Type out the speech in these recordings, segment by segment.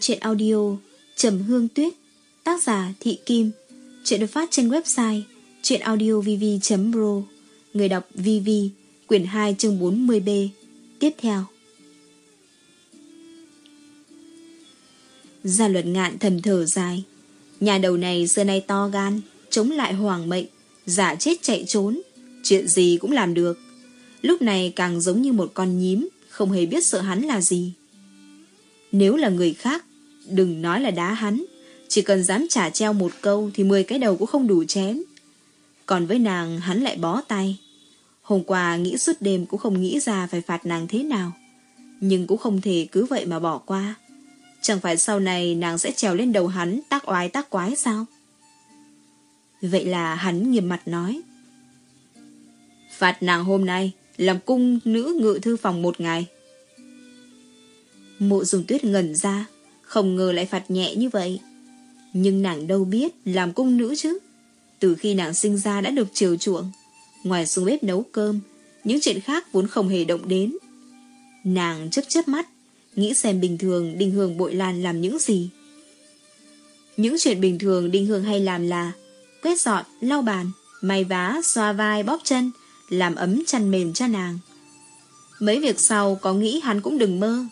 chuyện audio Trầm Hương Tuyết, Tác giả Thị Kim, Chuyện được phát trên website chuyenaudiovv.pro Người đọc VV Quyển 2 chương 40B Tiếp theo. Gia luật ngạn thầm thở dài. Nhà đầu này xưa nay to gan, Chống lại hoàng mệnh, Giả chết chạy trốn, Chuyện gì cũng làm được. Lúc này càng giống như một con nhím, Không hề biết sợ hắn là gì. Nếu là người khác Đừng nói là đá hắn Chỉ cần dám trả treo một câu Thì 10 cái đầu cũng không đủ chém Còn với nàng hắn lại bó tay Hôm qua nghĩ suốt đêm Cũng không nghĩ ra phải phạt nàng thế nào Nhưng cũng không thể cứ vậy mà bỏ qua Chẳng phải sau này nàng sẽ trèo lên đầu hắn tác oái tác quái sao? Vậy là hắn nghiêm mặt nói. Phạt nàng hôm nay làm cung nữ ngự thư phòng một ngày. Mộ dùng tuyết ngẩn ra, không ngờ lại phạt nhẹ như vậy. Nhưng nàng đâu biết làm cung nữ chứ. Từ khi nàng sinh ra đã được chiều chuộng. Ngoài xuống bếp nấu cơm, những chuyện khác vốn không hề động đến. Nàng chớp chớp mắt, nghĩ xem bình thường Đinh Hương bội lan làm những gì. Những chuyện bình thường Đinh Hương hay làm là quét dọn, lau bàn, may vá, xoa vai, bóp chân, làm ấm chăn mềm cho nàng. Mấy việc sau có nghĩ hắn cũng đừng mơ.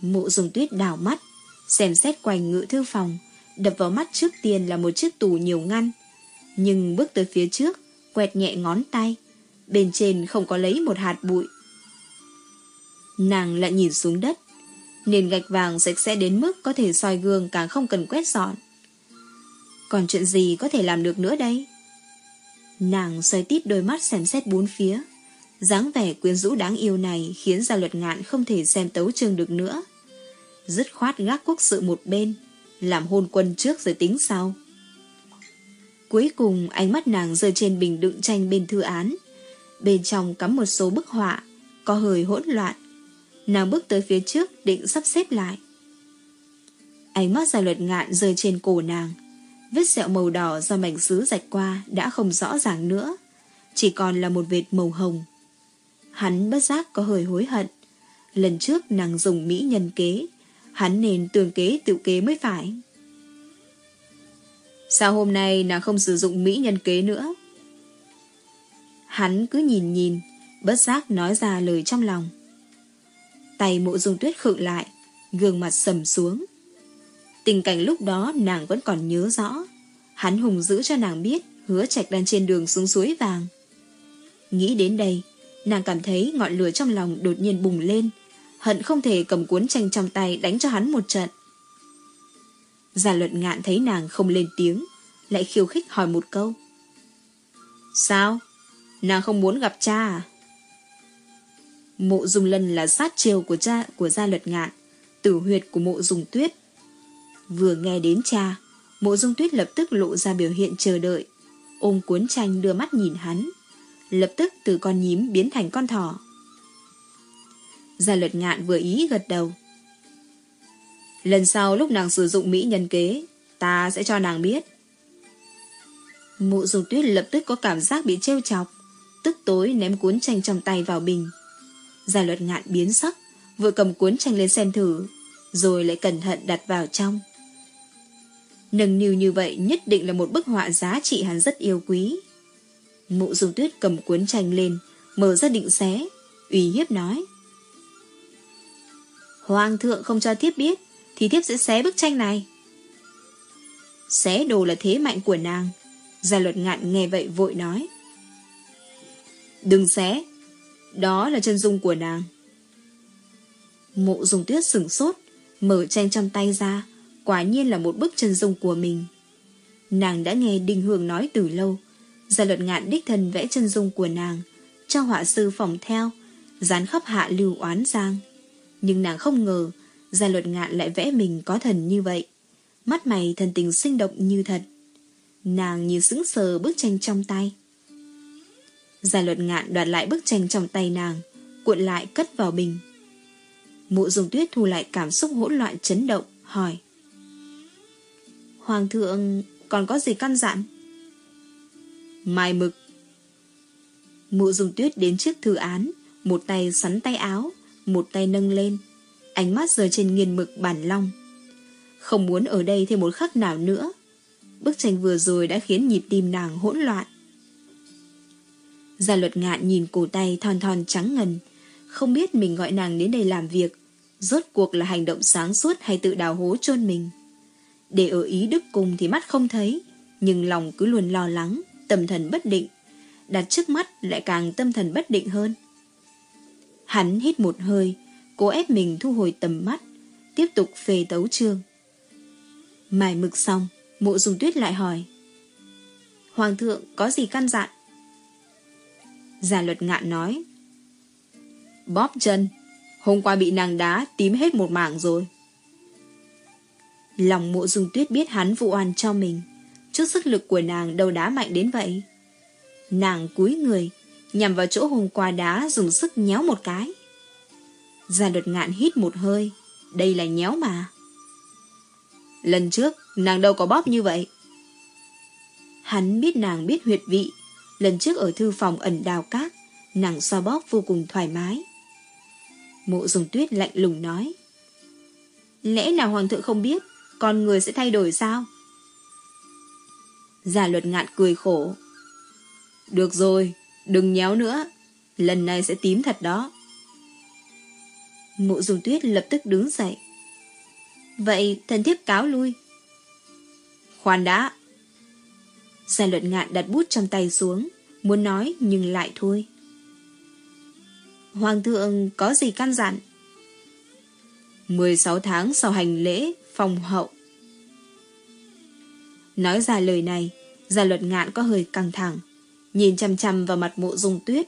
Mụ dùng tuyết đảo mắt, xem xét quanh ngự thư phòng, đập vào mắt trước tiên là một chiếc tủ nhiều ngăn. Nhưng bước tới phía trước, quẹt nhẹ ngón tay, bên trên không có lấy một hạt bụi. Nàng lại nhìn xuống đất, nền gạch vàng sạch sẽ đến mức có thể soi gương càng không cần quét dọn. Còn chuyện gì có thể làm được nữa đây? Nàng xoay tít đôi mắt xem xét bốn phía. dáng vẻ quyến rũ đáng yêu này khiến gia luật ngạn không thể xem tấu chương được nữa. Dứt khoát gác quốc sự một bên, làm hôn quân trước rồi tính sau. Cuối cùng ánh mắt nàng rơi trên bình đựng tranh bên thư án. Bên trong cắm một số bức họa, có hơi hỗn loạn. Nàng bước tới phía trước định sắp xếp lại. Ánh mắt dài luật ngạn rơi trên cổ nàng. Vết sẹo màu đỏ do mảnh sứ rạch qua đã không rõ ràng nữa, chỉ còn là một vệt màu hồng. Hắn bất giác có hơi hối hận. Lần trước nàng dùng mỹ nhân kế, hắn nên tường kế tự kế mới phải. Sao hôm nay nàng không sử dụng mỹ nhân kế nữa? Hắn cứ nhìn nhìn, bất giác nói ra lời trong lòng. Tay mộ dung tuyết khựng lại, gương mặt sầm xuống. Tình cảnh lúc đó nàng vẫn còn nhớ rõ. Hắn hùng giữ cho nàng biết hứa trạch đang trên đường xuống suối vàng. Nghĩ đến đây, nàng cảm thấy ngọn lửa trong lòng đột nhiên bùng lên, hận không thể cầm cuốn tranh trong tay đánh cho hắn một trận. Giả luận ngạn thấy nàng không lên tiếng, lại khiêu khích hỏi một câu. Sao? Nàng không muốn gặp cha à? Mộ dùng lân là sát chiều của cha của gia luật ngạn, tử huyệt của mộ dùng tuyết Vừa nghe đến cha, mộ dung tuyết lập tức lộ ra biểu hiện chờ đợi, ôm cuốn tranh đưa mắt nhìn hắn, lập tức từ con nhím biến thành con thỏ. Gia luật ngạn vừa ý gật đầu. Lần sau lúc nàng sử dụng mỹ nhân kế, ta sẽ cho nàng biết. Mộ dung tuyết lập tức có cảm giác bị trêu chọc, tức tối ném cuốn tranh trong tay vào bình. Gia luật ngạn biến sắc, vừa cầm cuốn tranh lên xem thử, rồi lại cẩn thận đặt vào trong. Nâng niu như vậy nhất định là một bức họa giá trị hắn rất yêu quý. Mụ dung tuyết cầm cuốn tranh lên, mở ra định xé, uy hiếp nói. Hoàng thượng không cho Thiếp biết, thì Thiếp sẽ xé bức tranh này. Xé đồ là thế mạnh của nàng. Gia luật ngạn nghe vậy vội nói. Đừng xé, đó là chân dung của nàng. Mộ dùng tuyết sửng sốt, mở tranh trong tay ra, quả nhiên là một bức chân dung của mình. Nàng đã nghe Đinh Hương nói từ lâu, gia luật ngạn đích thân vẽ chân dung của nàng, cho họa sư phòng theo, dán khắp hạ lưu oán giang. Nhưng nàng không ngờ, gia luật ngạn lại vẽ mình có thần như vậy. Mắt mày thần tình sinh động như thật. Nàng như sững sờ bức tranh trong tay. Gia luật ngạn đoạt lại bức tranh trong tay nàng, cuộn lại cất vào bình. Mụ dùng tuyết thu lại cảm xúc hỗn loạn chấn động, hỏi. Hoàng thượng còn có gì căn dặn? Mai mực Mụ dùng tuyết đến trước thư án Một tay sắn tay áo một tay nâng lên Ánh mắt rơi trên nghiền mực bản long. Không muốn ở đây thêm một khắc nào nữa. Bức tranh vừa rồi đã khiến nhịp tim nàng hỗn loạn. Gia luật ngạn nhìn cổ tay thon thon trắng ngần. Không biết mình gọi nàng đến đây làm việc. Rốt cuộc là hành động sáng suốt hay tự đào hố chôn mình. Để ở ý đức cùng thì mắt không thấy. Nhưng lòng cứ luôn lo lắng, tâm thần bất định. Đặt trước mắt lại càng tâm thần bất định hơn. Hắn hít một hơi, cố ép mình thu hồi tầm mắt, tiếp tục phê tấu chương. Mài mực xong, mộ dùng tuyết lại hỏi. Hoàng thượng có gì căn dặn? Giả luật ngạn nói. Bóp chân, hôm qua bị nàng đá tím hết một mảng rồi. Lòng mộ dùng tuyết biết hắn vụ oan cho mình, trước sức lực của nàng đâu đá mạnh đến vậy. Nàng cúi người, nhằm vào chỗ hôm qua đá dùng sức nhéo một cái. Gia luật ngạn hít một hơi, đây là nhéo mà. Lần trước, nàng đâu có bóp như vậy. Hắn biết nàng biết huyệt vị, lần trước ở thư phòng ẩn đào cát, nàng xoa bóp vô cùng thoải mái. Mộ dùng tuyết lạnh lùng nói. Lẽ nào hoàng thượng không biết, con người sẽ thay đổi sao? Giả luật ngạn cười khổ. Được rồi, đừng nhéo nữa, lần này sẽ tím thật đó. Mộ dùng tuyết lập tức đứng dậy. Vậy thần thiếp cáo lui. Khoan đã. Gia luật ngạn đặt bút trong tay xuống, muốn nói nhưng lại thôi. Hoàng thượng có gì căn dặn? 16 tháng sau hành lễ, phòng hậu. Nói ra lời này, gia luật ngạn có hơi căng thẳng, nhìn chăm chăm vào mặt mộ dung tuyết,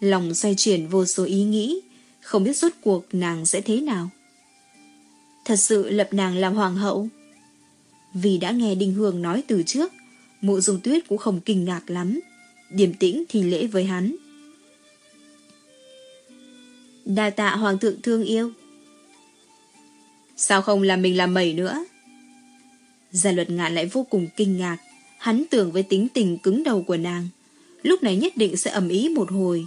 lòng xoay chuyển vô số ý nghĩ, không biết rốt cuộc nàng sẽ thế nào. Thật sự lập nàng làm hoàng hậu. Vì đã nghe Đinh Hương nói từ trước, mộ dung tuyết cũng không kinh ngạc lắm, điềm tĩnh thì lễ với hắn. Đa tạ hoàng thượng thương yêu. Sao không làm mình làm mẩy nữa? Gia luật ngạn lại vô cùng kinh ngạc, hắn tưởng với tính tình cứng đầu của nàng, lúc này nhất định sẽ ầm ý một hồi.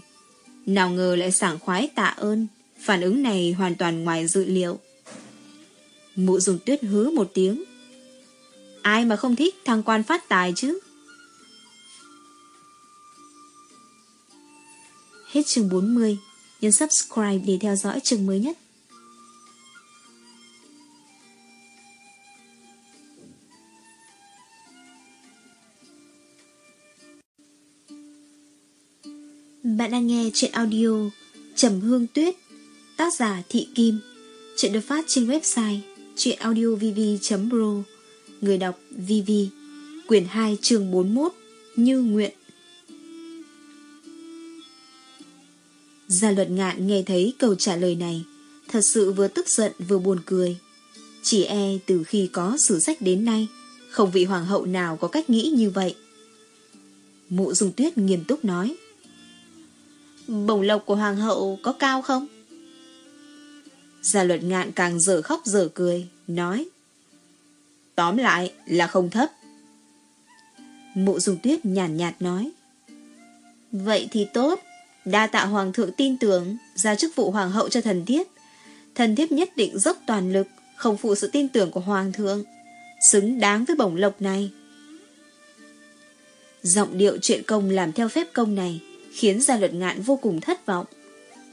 Nào ngờ lại sảng khoái tạ ơn, phản ứng này hoàn toàn ngoài dự liệu. Mụ dùng tuyết hứa một tiếng. Ai mà không thích thăng quan phát tài chứ? Hết chương 40, nhấn subscribe để theo dõi chương mới nhất. Bạn đang nghe chuyện audio Trầm Hương Tuyết, Tác giả Thị Kim. Chuyện được phát trên website chuyenaudiovv.pro Người đọc VV Quyển 2 chương 41 Như Nguyện. Gia luật ngạn nghe thấy câu trả lời này, Thật sự vừa tức giận vừa buồn cười. Chỉ e từ khi có sử sách đến nay, Không vị hoàng hậu nào có cách nghĩ như vậy. Mụ dùng tuyết nghiêm túc nói Bổng lộc của hoàng hậu có cao không? Gia luật ngạn càng dở khóc dở cười, nói. Tóm lại là không thấp. Mụ dùng tuyết nhàn nhạt, nhạt nói. Vậy thì tốt, đa tạ hoàng thượng tin tưởng, ra chức vụ hoàng hậu cho thần thiếp. Thần thiếp nhất định dốc toàn lực, không phụ sự tin tưởng của hoàng thượng, xứng đáng với bổng lộc này. Giọng điệu chuyện công làm theo phép công này khiến gia luật ngạn vô cùng thất vọng.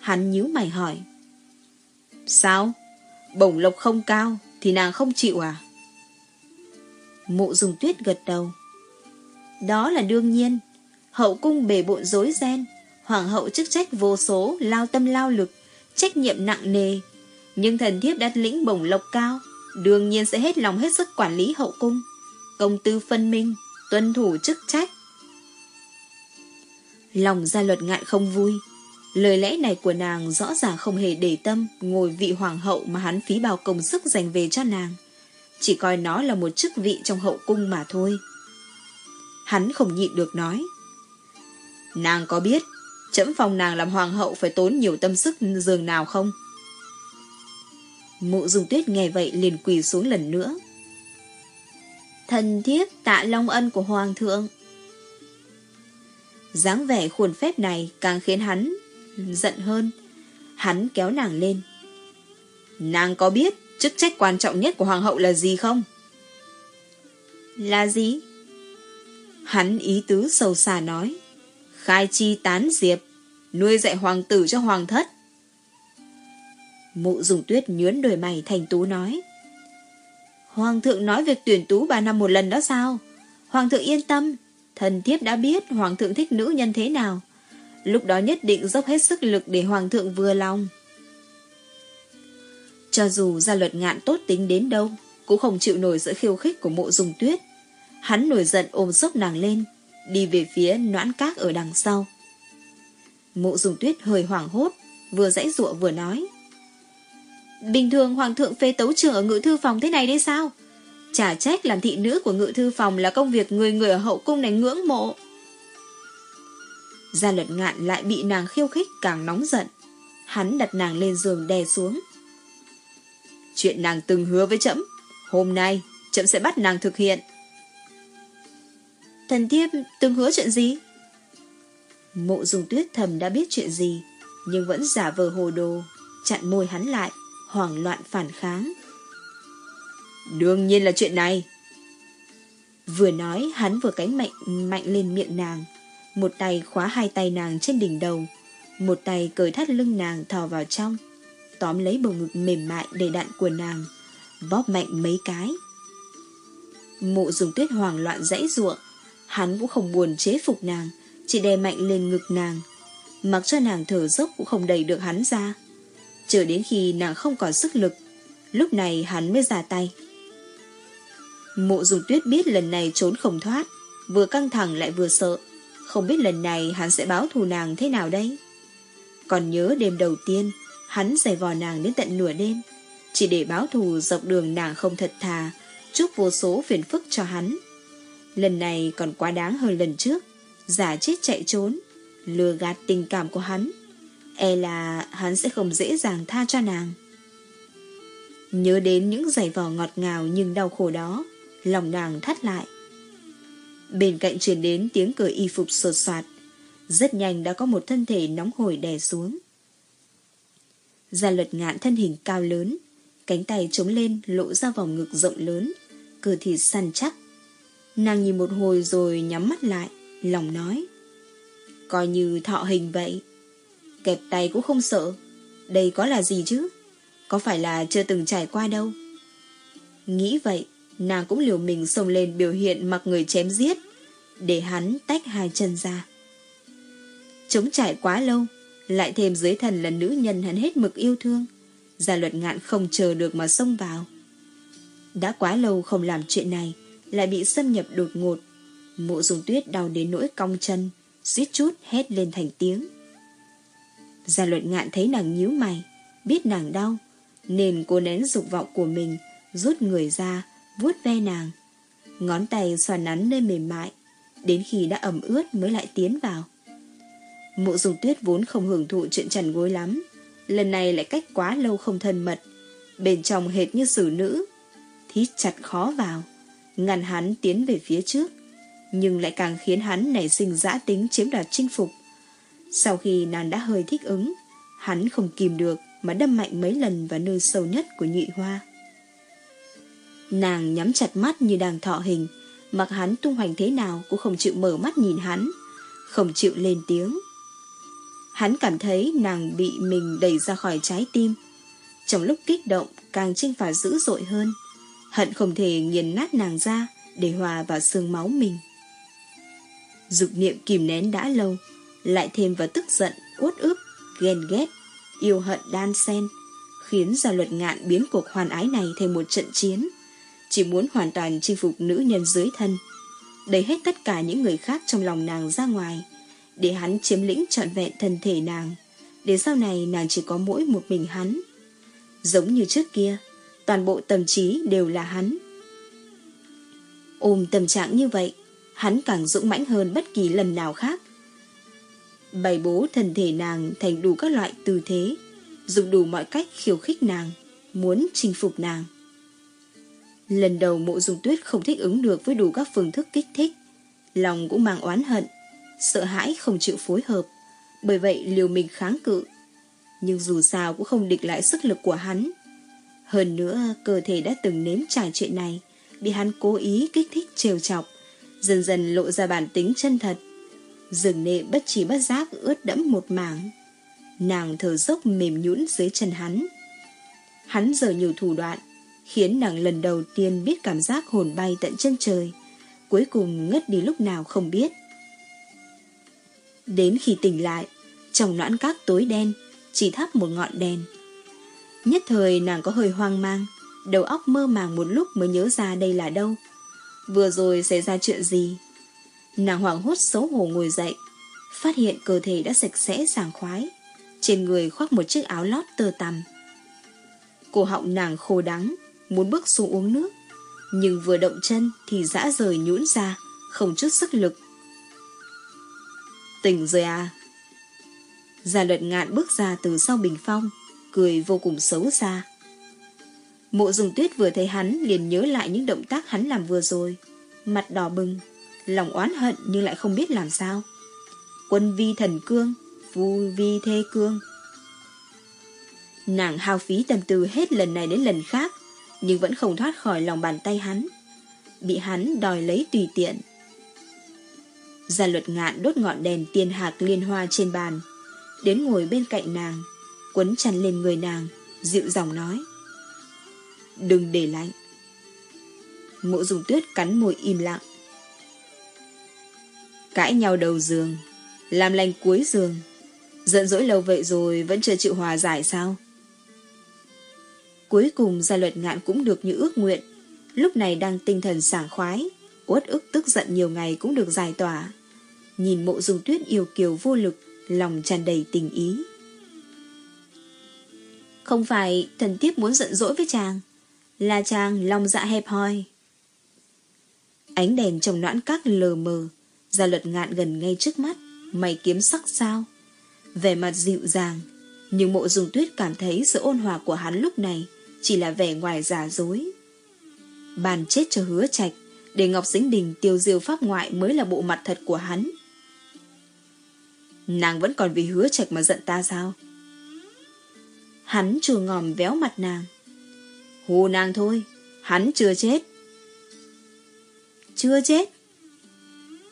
Hắn nhíu mày hỏi. Sao? Bổng lộc không cao thì nàng không chịu à? Mộ dùng tuyết gật đầu. Đó là đương nhiên. Hậu cung bề bộn rối ren, hoàng hậu chức trách vô số, lao tâm lao lực, trách nhiệm nặng nề. Nhưng thần thiếp đã lĩnh bổng lộc cao, đương nhiên sẽ hết lòng hết sức quản lý hậu cung. Công tư phân minh, tuân thủ chức trách. Lòng gia luật ngại không vui. Lời lẽ này của nàng rõ ràng không hề để tâm ngồi vị hoàng hậu mà hắn phí bao công sức dành về cho nàng. Chỉ coi nó là một chức vị trong hậu cung mà thôi. Hắn không nhịn được nói. Nàng có biết chấm phòng nàng làm hoàng hậu phải tốn nhiều tâm sức dường nào không? Mụ dùng tuyết nghe vậy liền quỳ xuống lần nữa. Thần thiếp tạ long ân của hoàng thượng dáng vẻ khuôn phép này càng khiến hắn giận hơn. Hắn kéo nàng lên. Nàng có biết chức trách quan trọng nhất của hoàng hậu là gì không? Là gì? Hắn ý tứ sâu xa nói. Khai chi tán diệp, nuôi dạy hoàng tử cho hoàng thất. Mụ dùng tuyết nhướn đôi mày thành tú nói. Hoàng thượng nói việc tuyển tú ba năm một lần đó sao? Hoàng thượng yên tâm, thần thiếp đã biết hoàng thượng thích nữ nhân thế nào. Lúc đó nhất định dốc hết sức lực để hoàng thượng vừa lòng. Cho dù gia luật ngạn tốt tính đến đâu, cũng không chịu nổi sự khiêu khích của mộ dùng tuyết. Hắn nổi giận ôm sốc nàng lên, đi về phía noãn cát ở đằng sau. Mộ dùng tuyết hơi hoảng hốt, vừa dãy dụa vừa nói. Bình thường hoàng thượng phê tấu trưởng ở ngự thư phòng thế này đấy sao? Chả trách làm thị nữ của ngự thư phòng là công việc người người ở hậu cung này ngưỡng mộ. Gia luật ngạn lại bị nàng khiêu khích càng nóng giận. Hắn đặt nàng lên giường đè xuống. Chuyện nàng từng hứa với trẫm, Hôm nay trẫm sẽ bắt nàng thực hiện Thần thiếp từng hứa chuyện gì? Mộ dùng tuyết thầm đã biết chuyện gì, Nhưng vẫn giả vờ hồ đồ, Chặn môi hắn lại, Hoảng loạn phản kháng Đương nhiên là chuyện này Vừa nói hắn vừa cánh mạnh mạnh lên miệng nàng Một tay khóa hai tay nàng trên đỉnh đầu Một tay cởi thắt lưng nàng thò vào trong tóm lấy bầu ngực mềm mại đầy đạn của nàng, bóp mạnh mấy cái. Mụ dùng tuyết hoàng loạn dãy ruộng, hắn cũng không buồn chế phục nàng, chỉ đè mạnh lên ngực nàng. Mặc cho nàng thở dốc cũng không đẩy được hắn ra. Chờ đến khi nàng không còn sức lực, lúc này hắn mới ra tay. Mộ dùng tuyết biết lần này trốn không thoát, vừa căng thẳng lại vừa sợ. Không biết lần này hắn sẽ báo thù nàng thế nào đây? Còn nhớ đêm đầu tiên, Hắn giày vò nàng đến tận nửa đêm Chỉ để báo thù dọc đường nàng không thật thà Chúc vô số phiền phức cho hắn Lần này còn quá đáng hơn lần trước Giả chết chạy trốn Lừa gạt tình cảm của hắn E là hắn sẽ không dễ dàng tha cho nàng Nhớ đến những giày vò ngọt ngào nhưng đau khổ đó Lòng nàng thắt lại Bên cạnh truyền đến tiếng cười y phục sột soạt Rất nhanh đã có một thân thể nóng hổi đè xuống Gia luật ngạn thân hình cao lớn, cánh tay chống lên lộ ra vòng ngực rộng lớn, cơ thịt săn chắc. Nàng nhìn một hồi rồi nhắm mắt lại, lòng nói. Coi như thọ hình vậy. Kẹp tay cũng không sợ. Đây có là gì chứ? Có phải là chưa từng trải qua đâu? Nghĩ vậy, nàng cũng liều mình xông lên biểu hiện mặc người chém giết, để hắn tách hai chân ra. Chống trải quá lâu, lại thêm dưới thần là nữ nhân hắn hết mực yêu thương Gia luật ngạn không chờ được mà xông vào. Đã quá lâu không làm chuyện này Lại bị xâm nhập đột ngột. Mộ dùng tuyết đau đến nỗi cong chân suýt chút hét lên thành tiếng. Gia luật ngạn thấy nàng nhíu mày Biết nàng đau Nên cô nén dục vọng của mình Rút người ra vuốt ve nàng Ngón tay xoa nắn nơi mềm mại Đến khi đã ẩm ướt mới lại tiến vào Mộ dùng tuyết vốn không hưởng thụ chuyện trần gối lắm. Lần này lại cách quá lâu không thân mật. Bên trong hệt như xử nữ. Thít chặt khó vào. Ngăn hắn tiến về phía trước. Nhưng lại càng khiến hắn nảy sinh dã tính chiếm đoạt chinh phục. Sau khi nàng đã hơi thích ứng, hắn không kìm được mà đâm mạnh mấy lần vào nơi sâu nhất của nhị hoa. Nàng nhắm chặt mắt như đang thọ hình, mặc hắn tung hoành thế nào cũng không chịu mở mắt nhìn hắn, không chịu lên tiếng. Hắn cảm thấy nàng bị mình đẩy ra khỏi trái tim. Trong lúc kích động, càng chênh phạt dữ dội hơn. Hận không thể nghiền nát nàng ra để hòa vào xương máu mình. Dục niệm kìm nén đã lâu, lại thêm vào tức giận, uất ức, ghen ghét, yêu hận đan sen, khiến gia luật ngạn biến cuộc hoàn ái này thành một trận chiến. Chỉ muốn hoàn toàn chinh phục nữ nhân dưới thân, đẩy hết tất cả những người khác trong lòng nàng ra ngoài để hắn chiếm lĩnh trọn vẹn thân thể nàng, để sau này nàng chỉ có mỗi một mình hắn. Giống như trước kia, toàn bộ tâm trí đều là hắn. Ôm tâm trạng như vậy, hắn càng dũng mãnh hơn bất kỳ lần nào khác. Bày bố thân thể nàng thành đủ các loại tư thế, dùng đủ mọi cách khiêu khích nàng, muốn chinh phục nàng. Lần đầu mộ dung tuyết không thích ứng được với đủ các phương thức kích thích, lòng cũng mang oán hận, sợ hãi không chịu phối hợp, bởi vậy liều mình kháng cự. Nhưng dù sao cũng không địch lại sức lực của hắn. Hơn nữa, cơ thể đã từng nếm trải chuyện này, bị hắn cố ý kích thích trêu chọc, dần dần lộ ra bản tính chân thật. Dường nệ bất trí bất giác ướt đẫm một mảng. Nàng thở dốc mềm nhũn dưới chân hắn. Hắn giờ nhiều thủ đoạn, khiến nàng lần đầu tiên biết cảm giác hồn bay tận chân trời, cuối cùng ngất đi lúc nào không biết. Đến khi tỉnh lại, trong noãn các tối đen, chỉ thắp một ngọn đèn. Nhất thời nàng có hơi hoang mang, đầu óc mơ màng một lúc mới nhớ ra đây là đâu. Vừa rồi xảy ra chuyện gì? Nàng hoảng hốt xấu hổ ngồi dậy, phát hiện cơ thể đã sạch sẽ sảng khoái, trên người khoác một chiếc áo lót tơ tằm. Cổ họng nàng khô đắng, muốn bước xuống uống nước, nhưng vừa động chân thì dã rời nhũn ra, không chút sức lực. Tỉnh rồi à? Gia luật ngạn bước ra từ sau bình phong, cười vô cùng xấu xa. Mộ dùng tuyết vừa thấy hắn liền nhớ lại những động tác hắn làm vừa rồi. Mặt đỏ bừng, lòng oán hận nhưng lại không biết làm sao. Quân vi thần cương, phu vi thê cương. Nàng hao phí tâm tư hết lần này đến lần khác, nhưng vẫn không thoát khỏi lòng bàn tay hắn. Bị hắn đòi lấy tùy tiện. Gia luật ngạn đốt ngọn đèn tiên hạc liên hoa trên bàn, đến ngồi bên cạnh nàng, quấn chăn lên người nàng, dịu dòng nói. Đừng để lạnh. Mộ dùng tuyết cắn môi im lặng. Cãi nhau đầu giường, làm lành cuối giường. Giận dỗi lâu vậy rồi vẫn chưa chịu hòa giải sao? Cuối cùng gia luật ngạn cũng được như ước nguyện. Lúc này đang tinh thần sảng khoái, uất ức tức giận nhiều ngày cũng được giải tỏa. Nhìn mộ dùng tuyết yêu kiều vô lực, lòng tràn đầy tình ý. Không phải thần tiếp muốn giận dỗi với chàng, là chàng lòng dạ hẹp hòi. Ánh đèn trong noãn các lờ mờ, gia luật ngạn gần ngay trước mắt, mày kiếm sắc sao. Vẻ mặt dịu dàng, nhưng mộ dùng tuyết cảm thấy sự ôn hòa của hắn lúc này chỉ là vẻ ngoài giả dối. Bàn chết cho hứa trạch, để Ngọc Dính Đình tiêu diêu pháp ngoại mới là bộ mặt thật của hắn. Nàng vẫn còn vì hứa trạch mà giận ta sao? Hắn chùa ngòm véo mặt nàng. Hù nàng thôi, hắn chưa chết. Chưa chết?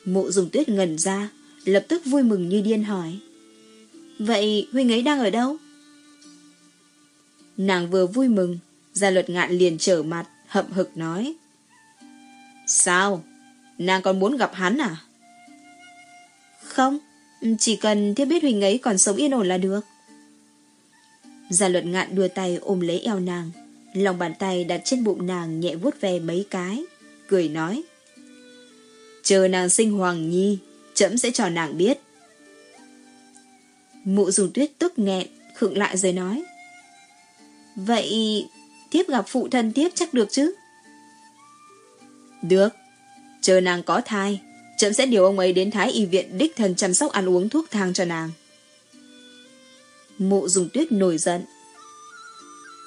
Mộ dùng tuyết ngẩn ra, lập tức vui mừng như điên hỏi. Vậy huynh ấy đang ở đâu? Nàng vừa vui mừng, gia luật ngạn liền trở mặt, hậm hực nói. Sao? Nàng còn muốn gặp hắn à? Không, chỉ cần thiếp biết huynh ấy còn sống yên ổn là được. Gia luật ngạn đưa tay ôm lấy eo nàng, lòng bàn tay đặt trên bụng nàng nhẹ vuốt ve mấy cái, cười nói. Chờ nàng sinh hoàng nhi, chậm sẽ cho nàng biết. Mụ dùng tuyết tức nghẹn, khựng lại rồi nói. Vậy tiếp gặp phụ thân tiếp chắc được chứ? Được, chờ nàng có thai, chậm sẽ điều ông ấy đến Thái Y viện đích thân chăm sóc ăn uống thuốc thang cho nàng. Mụ dùng tuyết nổi giận.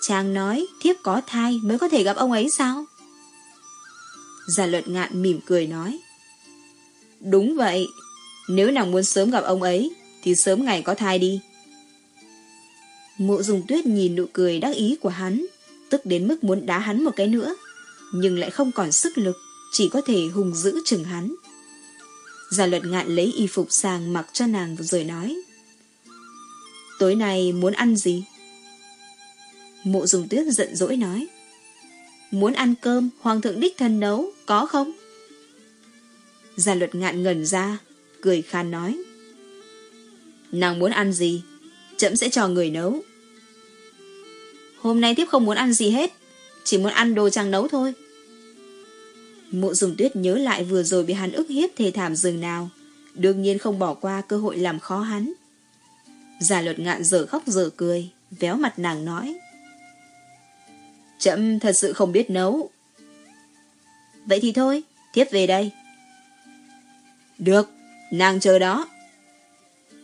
Chàng nói thiếp có thai mới có thể gặp ông ấy sao? Già luận ngạn mỉm cười nói. Đúng vậy, nếu nàng muốn sớm gặp ông ấy, thì sớm ngày có thai đi. Mộ dùng tuyết nhìn nụ cười đắc ý của hắn, tức đến mức muốn đá hắn một cái nữa, nhưng lại không còn sức lực, chỉ có thể hùng dữ chừng hắn. Gia luật ngạn lấy y phục sang mặc cho nàng rồi nói. Tối nay muốn ăn gì? Mộ dùng tuyết giận dỗi nói. Muốn ăn cơm, hoàng thượng đích thân nấu, có không? Gia luật ngạn ngẩn ra, cười khan nói. Nàng muốn ăn gì? Chậm sẽ cho người nấu. Hôm nay tiếp không muốn ăn gì hết, chỉ muốn ăn đồ chàng nấu thôi. Mộ dùng tuyết nhớ lại vừa rồi bị hắn ức hiếp thê thảm rừng nào, đương nhiên không bỏ qua cơ hội làm khó hắn. Giả luật ngạn giờ khóc giờ cười, véo mặt nàng nói. Chậm thật sự không biết nấu. Vậy thì thôi, thiếp về đây. Được, nàng chờ đó.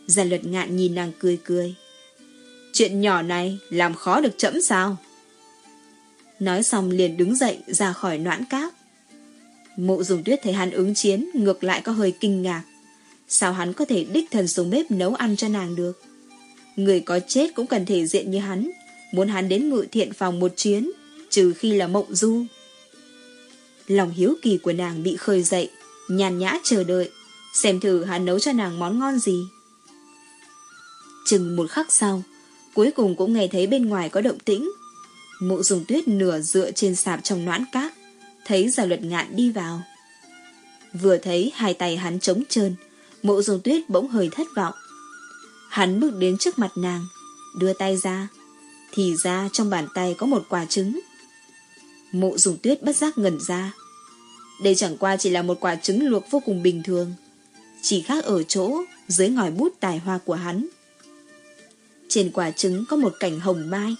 Giả luật ngạn nhìn nàng cười cười. Chuyện nhỏ này làm khó được chậm sao? Nói xong liền đứng dậy ra khỏi noãn cáp. Mộ dùng tuyết thấy hắn ứng chiến ngược lại có hơi kinh ngạc. Sao hắn có thể đích thần xuống bếp nấu ăn cho nàng được? Người có chết cũng cần thể diện như hắn. Muốn hắn đến ngự thiện phòng một chuyến trừ khi là mộng du. Lòng hiếu kỳ của nàng bị khơi dậy, nhàn nhã chờ đợi, xem thử hắn nấu cho nàng món ngon gì. Chừng một khắc sau, cuối cùng cũng nghe thấy bên ngoài có động tĩnh. Mộ dùng tuyết nửa dựa trên sạp trong noãn cát, thấy giả luật ngạn đi vào. Vừa thấy hai tay hắn trống trơn, mộ dùng tuyết bỗng hơi thất vọng. Hắn bước đến trước mặt nàng, đưa tay ra, thì ra trong bàn tay có một quả trứng. Mộ dùng tuyết bất giác ngẩn ra. Đây chẳng qua chỉ là một quả trứng luộc vô cùng bình thường. Chỉ khác ở chỗ, dưới ngòi bút tài hoa của hắn. Trên quả trứng có một cảnh hồng mai,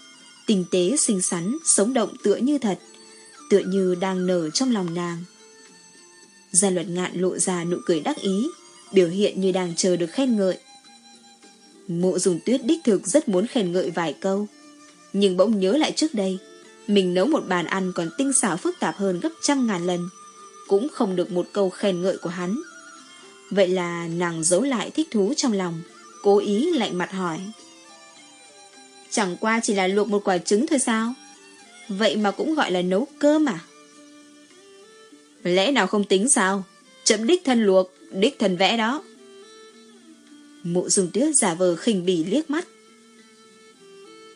tinh tế xinh xắn, sống động tựa như thật, tựa như đang nở trong lòng nàng. Gia luật ngạn lộ ra nụ cười đắc ý, biểu hiện như đang chờ được khen ngợi. Mộ dùng tuyết đích thực rất muốn khen ngợi vài câu, nhưng bỗng nhớ lại trước đây, mình nấu một bàn ăn còn tinh xảo phức tạp hơn gấp trăm ngàn lần, cũng không được một câu khen ngợi của hắn. Vậy là nàng giấu lại thích thú trong lòng, cố ý lạnh mặt hỏi. Chẳng qua chỉ là luộc một quả trứng thôi sao? Vậy mà cũng gọi là nấu cơm à? Lẽ nào không tính sao? Chậm đích thân luộc, đích thân vẽ đó. Mụ dùng tuyết giả vờ khinh bỉ liếc mắt.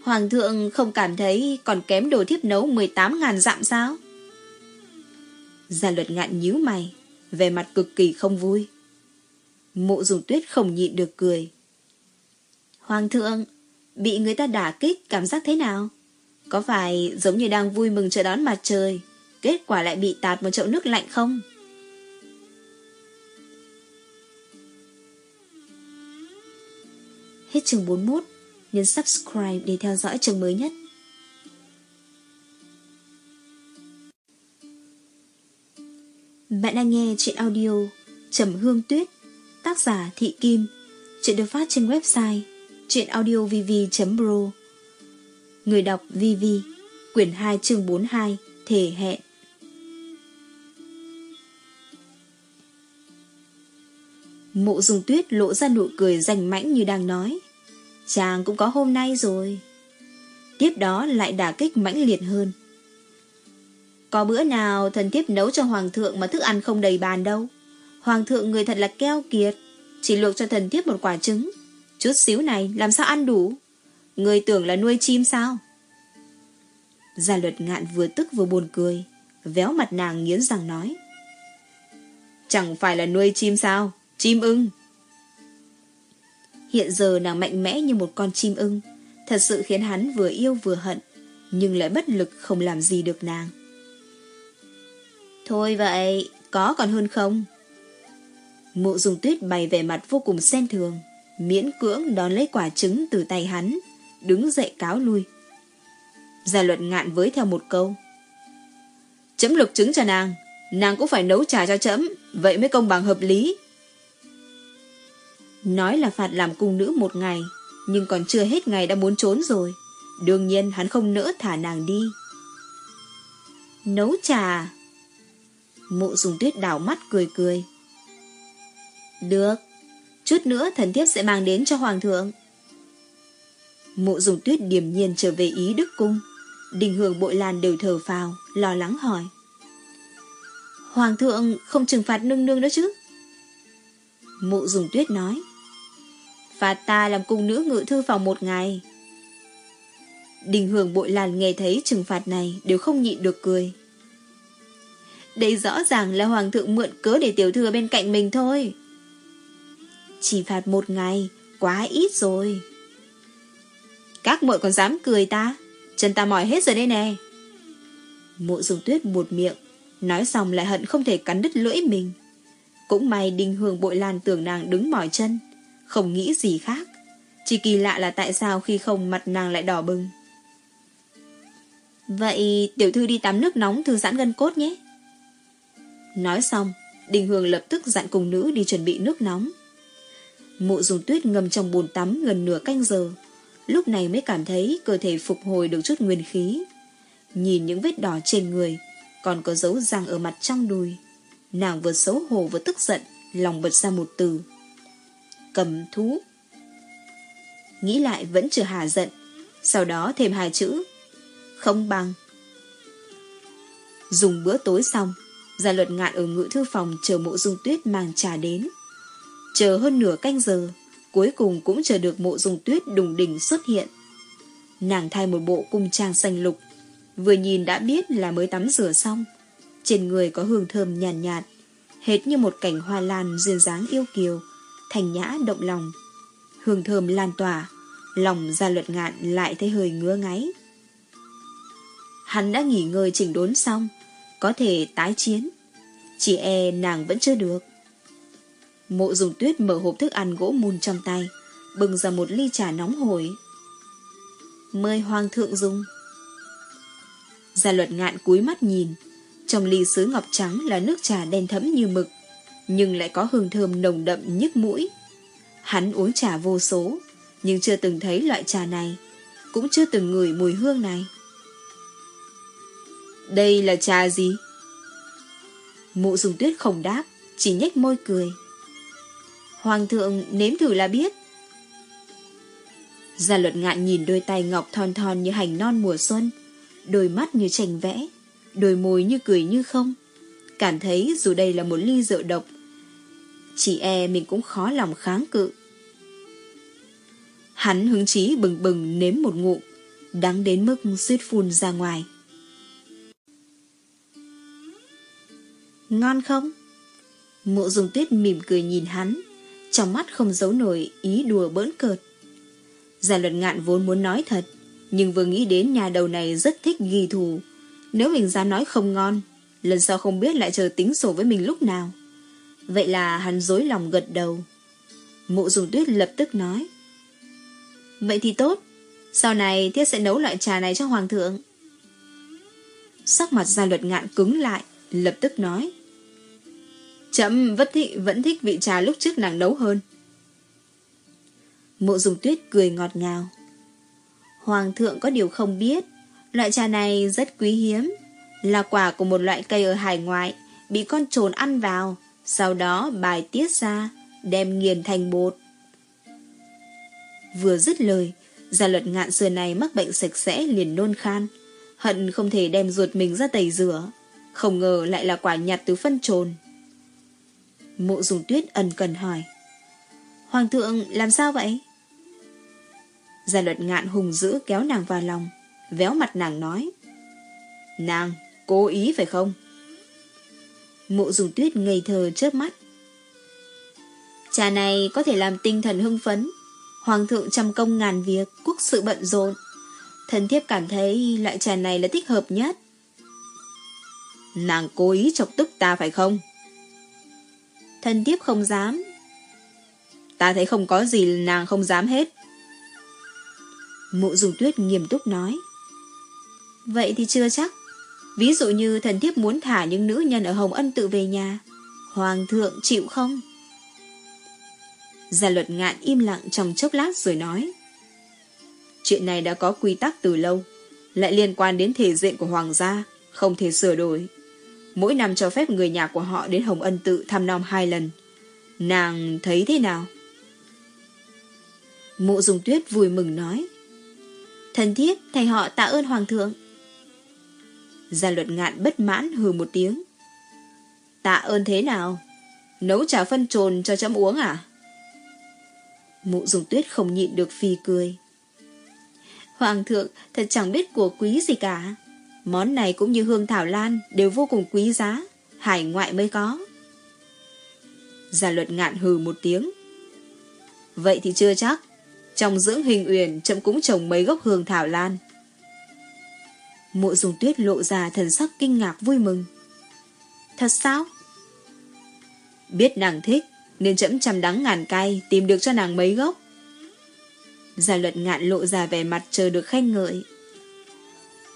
Hoàng thượng không cảm thấy còn kém đồ thiếp nấu 18.000 dặm sao? Gia luật ngạn nhíu mày, về mặt cực kỳ không vui. Mụ dùng tuyết không nhịn được cười. Hoàng thượng, bị người ta đả kích cảm giác thế nào? Có phải giống như đang vui mừng chờ đón mặt trời, kết quả lại bị tạt một chậu nước lạnh không? Hết chương 41, nhấn subscribe để theo dõi chương mới nhất. Bạn đang nghe chuyện audio Trầm Hương Tuyết, tác giả Thị Kim, chuyện được phát trên website Chuyện audio vv.ro Người đọc VV, Quyển 2 chương 42 Thể hẹn. Mộ dùng tuyết lộ ra nụ cười rành mãnh như đang nói. Chàng cũng có hôm nay rồi. Tiếp đó lại đả kích mãnh liệt hơn. Có bữa nào thần thiếp nấu cho hoàng thượng mà thức ăn không đầy bàn đâu? Hoàng thượng người thật là keo kiệt, Chỉ luộc cho thần thiếp một quả trứng. Chút xíu này, làm sao ăn đủ? Người tưởng là nuôi chim sao? Gia luật ngạn vừa tức vừa buồn cười, Véo mặt nàng nghiến răng nói. Chẳng phải là nuôi chim sao? Chim ưng. Hiện giờ nàng mạnh mẽ như một con chim ưng, Thật sự khiến hắn vừa yêu vừa hận, Nhưng lại bất lực không làm gì được nàng. Thôi vậy, Có còn hơn không? Mộ dùng tuyết bày vẻ mặt vô cùng sen thường miễn cưỡng đón lấy quả trứng từ tay hắn, đứng dậy cáo lui. Gia luật ngạn với theo một câu. Chấm lục trứng cho nàng, nàng cũng phải nấu trà cho chấm, vậy mới công bằng hợp lý. Nói là phạt làm cung nữ một ngày, nhưng còn chưa hết ngày đã muốn trốn rồi. Đương nhiên hắn không nỡ thả nàng đi. Nấu trà. Mộ dùng tuyết đảo mắt cười cười. Được, Chút nữa thần thiếp sẽ mang đến cho hoàng thượng. Mộ dùng tuyết điềm nhiên trở về ý đức cung. Đình hưởng bội lan đều thở phào, lo lắng hỏi. Hoàng thượng không trừng phạt nương nương đó chứ? Mộ dùng tuyết nói. Phạt ta làm cung nữ ngự thư phòng một ngày. Đình hưởng bội làn nghe thấy trừng phạt này đều không nhịn được cười. Đây rõ ràng là hoàng thượng mượn cớ để tiểu thư bên cạnh mình thôi. Chỉ phạt một ngày, quá ít rồi. Các muội còn dám cười ta, chân ta mỏi hết rồi đây nè. Mộ dùng tuyết buột miệng, nói xong lại hận không thể cắn đứt lưỡi mình. Cũng may Đình hương bội lan tưởng nàng đứng mỏi chân, không nghĩ gì khác. Chỉ kỳ lạ là tại sao khi không mặt nàng lại đỏ bừng. Vậy tiểu thư đi tắm nước nóng thư giãn gân cốt nhé. Nói xong, Đình Hương lập tức dặn cùng nữ đi chuẩn bị nước nóng. Mộ dùng tuyết ngâm trong bồn tắm gần nửa canh giờ. Lúc này mới cảm thấy cơ thể phục hồi được chút nguyên khí. Nhìn những vết đỏ trên người, còn có dấu răng ở mặt trong đùi. Nàng vừa xấu hổ vừa tức giận, lòng bật ra một từ. Cầm thú. Nghĩ lại vẫn chưa hà giận, sau đó thêm hai chữ. Không bằng. Dùng bữa tối xong, Gia luật ngạn ở ngự thư phòng chờ mộ dung tuyết mang trà đến. Chờ hơn nửa canh giờ, cuối cùng cũng chờ được mộ dung tuyết đùng đỉnh xuất hiện. Nàng thay một bộ cung trang xanh lục, vừa nhìn đã biết là mới tắm rửa xong. Trên người có hương thơm nhàn nhạt, nhạt, hệt như một cảnh hoa lan duyên dáng yêu kiều, thành nhã động lòng. Hương thơm lan tỏa, lòng ra luật ngạn lại thấy hơi ngứa ngáy. Hắn đã nghỉ ngơi chỉnh đốn xong, có thể tái chiến. Chỉ e nàng vẫn chưa được. Mộ dùng tuyết mở hộp thức ăn gỗ mùn trong tay, bưng ra một ly trà nóng hổi. Mời hoàng thượng dùng. Gia luật ngạn cúi mắt nhìn, trong ly sứ ngọc trắng là nước trà đen thẫm như mực, nhưng lại có hương thơm nồng đậm nhức mũi. Hắn uống trà vô số, nhưng chưa từng thấy loại trà này, cũng chưa từng ngửi mùi hương này. Đây là trà gì? Mụ dùng tuyết không đáp, chỉ nhếch môi cười. Hoàng thượng nếm thử là biết. Gia luật ngạn nhìn đôi tay ngọc thon thon như hành non mùa xuân, đôi mắt như tranh vẽ, đôi môi như cười như không. Cảm thấy dù đây là một ly rượu độc, chỉ e mình cũng khó lòng kháng cự. Hắn hứng chí bừng bừng nếm một ngụm, đắng đến mức suýt phun ra ngoài. Ngon không? Mộ dùng tuyết mỉm cười nhìn hắn, trong mắt không giấu nổi ý đùa bỡn cợt. Gia luật ngạn vốn muốn nói thật, nhưng vừa nghĩ đến nhà đầu này rất thích ghi thù. Nếu mình ra nói không ngon, lần sau không biết lại chờ tính sổ với mình lúc nào. Vậy là hắn dối lòng gật đầu. Mộ dùng tuyết lập tức nói. Vậy thì tốt, sau này thiết sẽ nấu loại trà này cho hoàng thượng. Sắc mặt gia luật ngạn cứng lại, lập tức nói. Chậm vẫn thích, vẫn thích vị trà lúc trước nàng nấu hơn. Mộ dùng tuyết cười ngọt ngào. Hoàng thượng có điều không biết, loại trà này rất quý hiếm, là quả của một loại cây ở hải ngoại, bị con trồn ăn vào, sau đó bài tiết ra, đem nghiền thành bột. Vừa dứt lời, gia luật ngạn xưa này mắc bệnh sạch sẽ liền nôn khan, hận không thể đem ruột mình ra tẩy rửa, không ngờ lại là quả nhặt từ phân trồn. Mộ dùng tuyết ẩn cần hỏi. Hoàng thượng làm sao vậy? Gia luật ngạn hùng dữ kéo nàng vào lòng, véo mặt nàng nói. Nàng, cố ý phải không? Mộ dùng tuyết ngây thờ chớp mắt. Trà này có thể làm tinh thần hưng phấn. Hoàng thượng trăm công ngàn việc, quốc sự bận rộn. Thần thiếp cảm thấy loại trà này là thích hợp nhất. Nàng cố ý chọc tức ta phải không? Thần thiếp không dám. Ta thấy không có gì nàng không dám hết. Mộ dùng tuyết nghiêm túc nói. Vậy thì chưa chắc. Ví dụ như thần thiếp muốn thả những nữ nhân ở Hồng Ân tự về nhà. Hoàng thượng chịu không? Gia luật ngạn im lặng trong chốc lát rồi nói. Chuyện này đã có quy tắc từ lâu, lại liên quan đến thể diện của hoàng gia, không thể sửa đổi. Mỗi năm cho phép người nhà của họ đến Hồng Ân tự thăm nom hai lần. Nàng thấy thế nào? Mộ dùng tuyết vui mừng nói. Thần thiết, thầy họ tạ ơn hoàng thượng. Gia luật ngạn bất mãn hừ một tiếng. Tạ ơn thế nào? Nấu trà phân trồn cho chấm uống à? Mụ dùng tuyết không nhịn được phi cười. Hoàng thượng thật chẳng biết của quý gì cả. Món này cũng như hương thảo lan đều vô cùng quý giá, hải ngoại mới có. Gia luật ngạn hừ một tiếng. Vậy thì chưa chắc. Trong dưỡng hình uyển chậm cũng trồng mấy gốc hương thảo lan. Mộ dùng tuyết lộ ra thần sắc kinh ngạc vui mừng. Thật sao? Biết nàng thích, nên chậm trăm đắng ngàn cay tìm được cho nàng mấy gốc. Gia luật ngạn lộ ra vẻ mặt chờ được khen ngợi.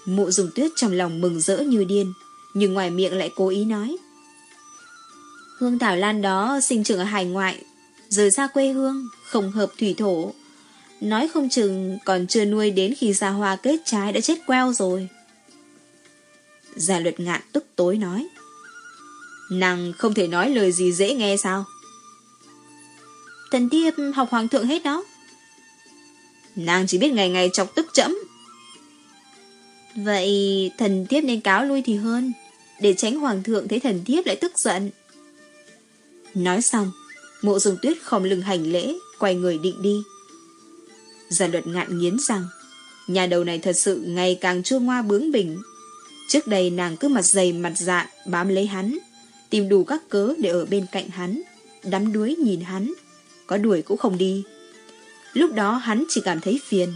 Mộ dùng tuyết trong lòng mừng rỡ như điên, nhưng ngoài miệng lại cố ý nói. Hương thảo lan đó sinh trưởng ở hải ngoại, rời xa quê hương, không hợp thủy thổ. Nói không chừng còn chưa nuôi đến khi ra hoa kết trái đã chết queo rồi. Gia luật ngạn tức tối nói. Nàng không thể nói lời gì dễ nghe sao? Thần thiếp học hoàng thượng hết đó. Nàng chỉ biết ngày ngày chọc tức chẫm. Vậy thần thiếp nên cáo lui thì hơn. để tránh hoàng thượng thấy thần thiếp lại tức giận. Nói xong, mộ dùng tuyết không lưng hành lễ, quay người định đi. Gia luật ngạn nghiến rằng, nhà đầu này thật sự ngày càng chua ngoa bướng bỉnh. Trước đây nàng cứ mặt dày mặt dạn bám lấy hắn, tìm đủ các cớ để ở bên cạnh hắn, đắm đuối nhìn hắn, có đuổi cũng không đi. Lúc đó hắn chỉ cảm thấy phiền,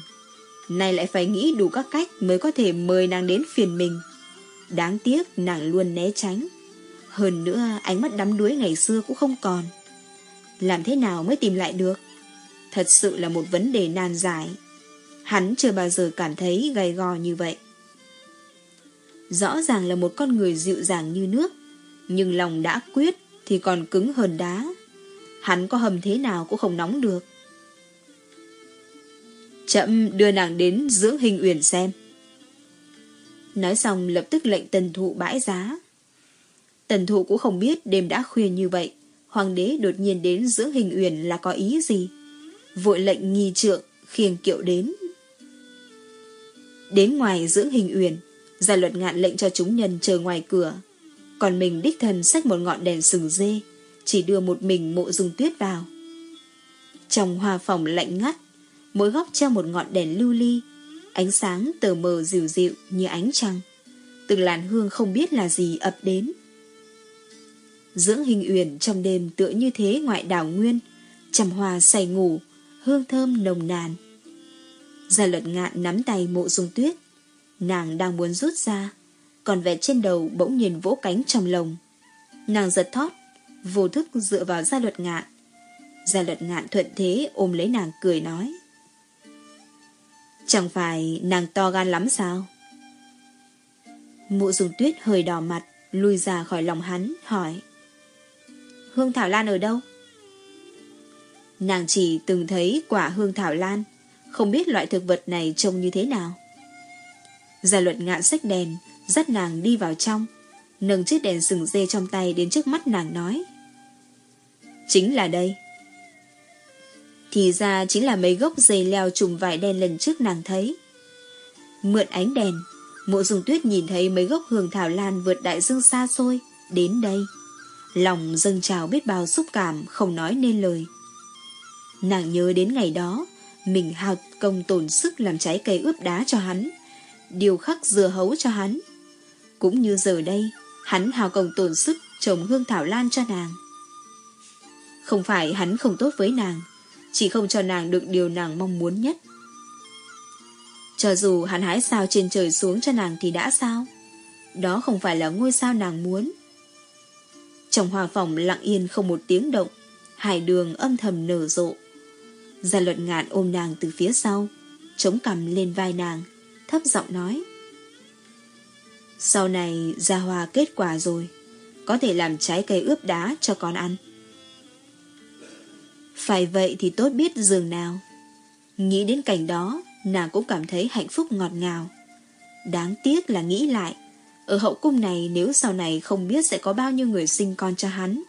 nay lại phải nghĩ đủ các cách mới có thể mời nàng đến phiền mình. Đáng tiếc nàng luôn né tránh. Hơn nữa ánh mắt đắm đuối ngày xưa cũng không còn. Làm thế nào mới tìm lại được? Thật sự là một vấn đề nan giải. Hắn chưa bao giờ cảm thấy gầy gò như vậy. Rõ ràng là một con người dịu dàng như nước, nhưng lòng đã quyết thì còn cứng hơn đá. Hắn có hầm thế nào cũng không nóng được. Chậm đưa nàng đến dưỡng hình uyển xem. Nói xong lập tức lệnh tần thụ bãi giá. Tần thụ cũng không biết đêm đã khuya như vậy, hoàng đế đột nhiên đến dưỡng hình uyển là có ý gì. Vội lệnh nghi trượng, khiêng kiệu đến. Đến ngoài dưỡng hình uyển, gia luật ngạn lệnh cho chúng nhân chờ ngoài cửa. Còn mình đích thần xách một ngọn đèn sừng dê, chỉ đưa một mình mộ dung tuyết vào. Trong hoa phòng lạnh ngắt, mỗi góc treo một ngọn đèn lưu ly, ánh sáng tờ mờ dịu dịu như ánh trăng. Từng làn hương không biết là gì ập đến. Dưỡng hình uyển trong đêm tựa như thế ngoại đảo nguyên, trầm hoa say ngủ, hương thơm nồng nàn. Gia luật ngạn nắm tay mộ dung tuyết, nàng đang muốn rút ra, còn vẹt trên đầu bỗng nhìn vỗ cánh trong lồng. Nàng giật thót, vô thức dựa vào gia luật ngạn. Gia luật ngạn thuận thế ôm lấy nàng cười nói. Chẳng phải nàng to gan lắm sao? Mụ dùng tuyết hơi đỏ mặt, lui ra khỏi lòng hắn, hỏi. Hương Thảo Lan ở đâu? Nàng chỉ từng thấy quả hương Thảo Lan, không biết loại thực vật này trông như thế nào. Gia luật ngạn sách đèn, dắt nàng đi vào trong, nâng chiếc đèn sừng dê trong tay đến trước mắt nàng nói. Chính là đây. Thì ra chính là mấy gốc dây leo trùm vải đen lần trước nàng thấy. Mượn ánh đèn, mộ dùng tuyết nhìn thấy mấy gốc hương thảo lan vượt đại dương xa xôi, đến đây. Lòng dâng trào biết bao xúc cảm không nói nên lời. Nàng nhớ đến ngày đó, mình hào công tổn sức làm trái cây ướp đá cho hắn, điều khắc dừa hấu cho hắn. Cũng như giờ đây, hắn hào công tổn sức trồng hương thảo lan cho nàng. Không phải hắn không tốt với nàng, chỉ không cho nàng được điều nàng mong muốn nhất. Cho dù hắn hái sao trên trời xuống cho nàng thì đã sao? Đó không phải là ngôi sao nàng muốn. Trong hòa phòng lặng yên không một tiếng động, hải đường âm thầm nở rộ. Gia luật ngạn ôm nàng từ phía sau, chống cằm lên vai nàng, thấp giọng nói. Sau này ra hoa kết quả rồi, có thể làm trái cây ướp đá cho con ăn. Phải vậy thì tốt biết giường nào. Nghĩ đến cảnh đó, nàng cũng cảm thấy hạnh phúc ngọt ngào. Đáng tiếc là nghĩ lại, ở hậu cung này nếu sau này không biết sẽ có bao nhiêu người sinh con cho hắn.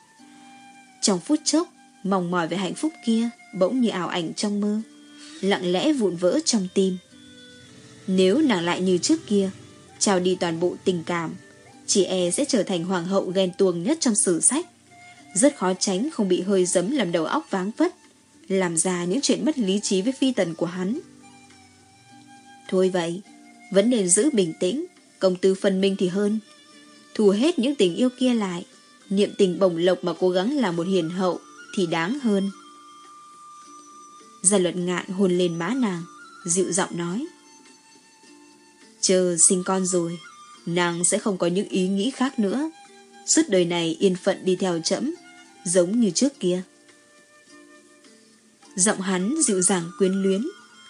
Trong phút chốc, mong mỏi về hạnh phúc kia bỗng như ảo ảnh trong mơ, lặng lẽ vụn vỡ trong tim. Nếu nàng lại như trước kia, trao đi toàn bộ tình cảm, chị e sẽ trở thành hoàng hậu ghen tuông nhất trong sử sách rất khó tránh không bị hơi dấm làm đầu óc váng vất, làm ra những chuyện mất lý trí với phi tần của hắn. Thôi vậy, vẫn nên giữ bình tĩnh, công tư phân minh thì hơn. Thù hết những tình yêu kia lại, niệm tình bổng lộc mà cố gắng là một hiền hậu thì đáng hơn. Gia luật ngạn hôn lên má nàng, dịu giọng nói. Chờ sinh con rồi, nàng sẽ không có những ý nghĩ khác nữa. Suốt đời này yên phận đi theo chậm giống như trước kia. Giọng hắn dịu dàng quyến luyến,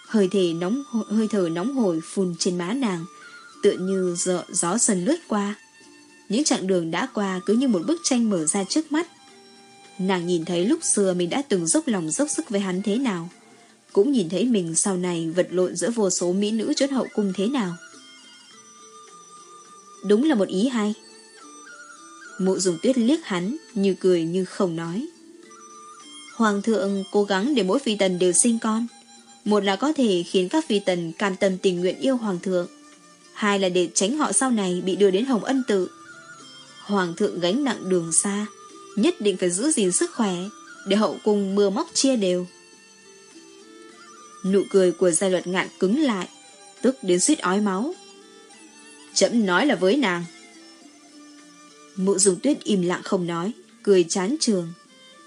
hơi thể nóng hơi thở nóng hổi phun trên má nàng, tựa như gió, gió sần lướt qua. Những chặng đường đã qua cứ như một bức tranh mở ra trước mắt. Nàng nhìn thấy lúc xưa mình đã từng dốc lòng dốc sức với hắn thế nào, cũng nhìn thấy mình sau này vật lộn giữa vô số mỹ nữ chốt hậu cung thế nào. Đúng là một ý hay. Mụ dùng tuyết liếc hắn, như cười như không nói. Hoàng thượng cố gắng để mỗi phi tần đều sinh con. Một là có thể khiến các phi tần cam tâm tình nguyện yêu hoàng thượng. Hai là để tránh họ sau này bị đưa đến Hồng Ân Tự. Hoàng thượng gánh nặng đường xa, nhất định phải giữ gìn sức khỏe, để hậu cung mưa móc chia đều. Nụ cười của gia luật ngạn cứng lại, tức đến suýt ói máu. Chậm nói là với nàng. Mộ dùng tuyết im lặng không nói, cười chán trường.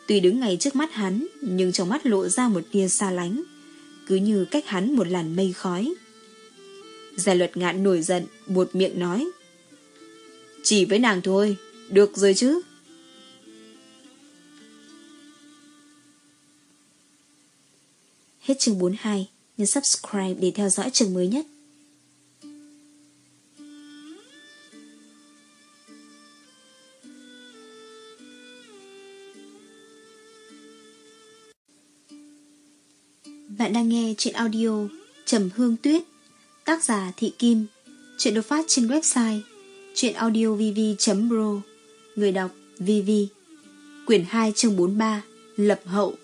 Tuy đứng ngay trước mắt hắn, nhưng trong mắt lộ ra một tia xa lánh, cứ như cách hắn một làn mây khói. Gia luật ngạn nổi giận, buột miệng nói. Chỉ với nàng thôi, được rồi chứ. Hết chương 42, nhấn subscribe để theo dõi chương mới nhất. Bạn đang nghe chuyện audio Trầm Hương Tuyết, Tác giả Thị Kim, Chuyện được phát trên website chuyenaudiovv.pro Người đọc VV, Quyển 2 chương 43 Lập hậu.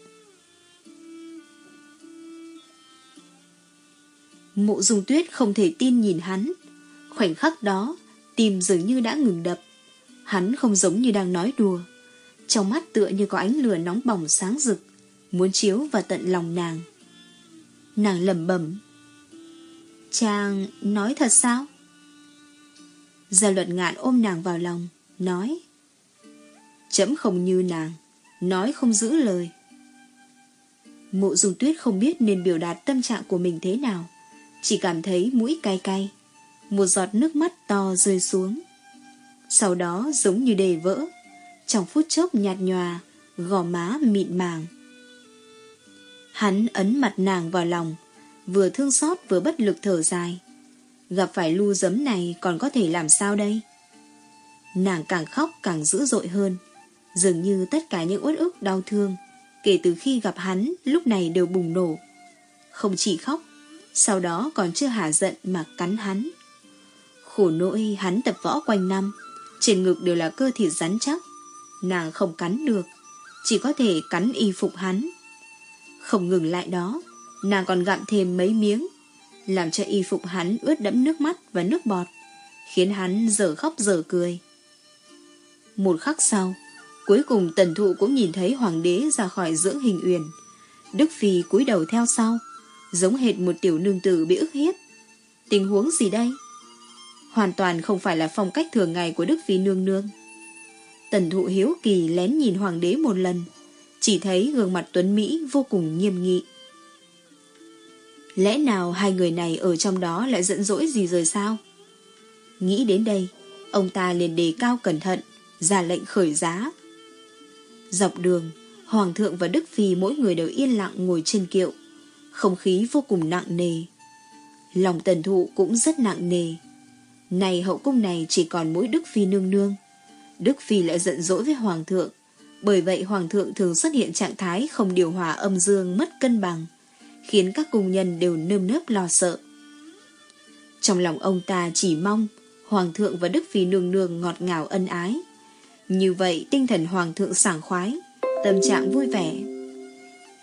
Mộ dùng tuyết không thể tin nhìn hắn. Khoảnh khắc đó, Tim dường như đã ngừng đập. Hắn không giống như đang nói đùa. Trong mắt tựa như có ánh lửa nóng bỏng sáng rực, Muốn chiếu vào tận lòng nàng. Nàng lẩm bẩm Chàng nói thật sao? Gia luật ngạn ôm nàng vào lòng, nói Chấm không như nàng, nói không giữ lời. Mộ dùng tuyết không biết nên biểu đạt tâm trạng của mình thế nào, chỉ cảm thấy mũi cay cay, một giọt nước mắt to rơi xuống. Sau đó giống như đề vỡ, trong phút chốc nhạt nhòa, gò má mịn màng. Hắn ấn mặt nàng vào lòng, vừa thương xót vừa bất lực thở dài. Gặp phải lưu giấm này còn có thể làm sao đây? Nàng càng khóc càng dữ dội hơn, dường như tất cả những uất ức đau thương kể từ khi gặp hắn lúc này đều bùng nổ. Không chỉ khóc, sau đó còn chưa hả giận mà cắn hắn. Khổ nỗi hắn tập võ quanh năm, trên ngực đều là cơ thịt rắn chắc. Nàng không cắn được, chỉ có thể cắn y phục hắn. Không ngừng lại đó, nàng còn gặm thêm mấy miếng, làm cho y phục hắn ướt đẫm nước mắt và nước bọt, khiến hắn dở khóc dở cười. Một khắc sau, cuối cùng tần thụ cũng nhìn thấy hoàng đế ra khỏi dưỡng hình uyển. Đức Phi cúi đầu theo sau, giống hệt một tiểu nương tử bị ức hiếp. Tình huống gì đây? Hoàn toàn không phải là phong cách thường ngày của Đức Phi nương nương. Tần thụ hiếu kỳ lén nhìn hoàng đế một lần, chỉ thấy gương mặt tuấn Mỹ vô cùng nghiêm nghị. Lẽ nào hai người này ở trong đó lại giận dỗi gì rồi sao? Nghĩ đến đây, ông ta liền đề cao cẩn thận, ra lệnh khởi giá. Dọc đường, Hoàng thượng và Đức Phi mỗi người đều yên lặng ngồi trên kiệu, không khí vô cùng nặng nề. Lòng tần thụ cũng rất nặng nề. Này hậu cung này chỉ còn mỗi Đức Phi nương nương. Đức Phi lại giận dỗi với Hoàng thượng, bởi vậy Hoàng thượng thường xuất hiện trạng thái không điều hòa âm dương mất cân bằng, khiến các cung nhân đều nơm nớp lo sợ. Trong lòng ông ta chỉ mong Hoàng thượng và Đức Phi nương nương ngọt ngào ân ái. Như vậy tinh thần Hoàng thượng sảng khoái, tâm trạng vui vẻ.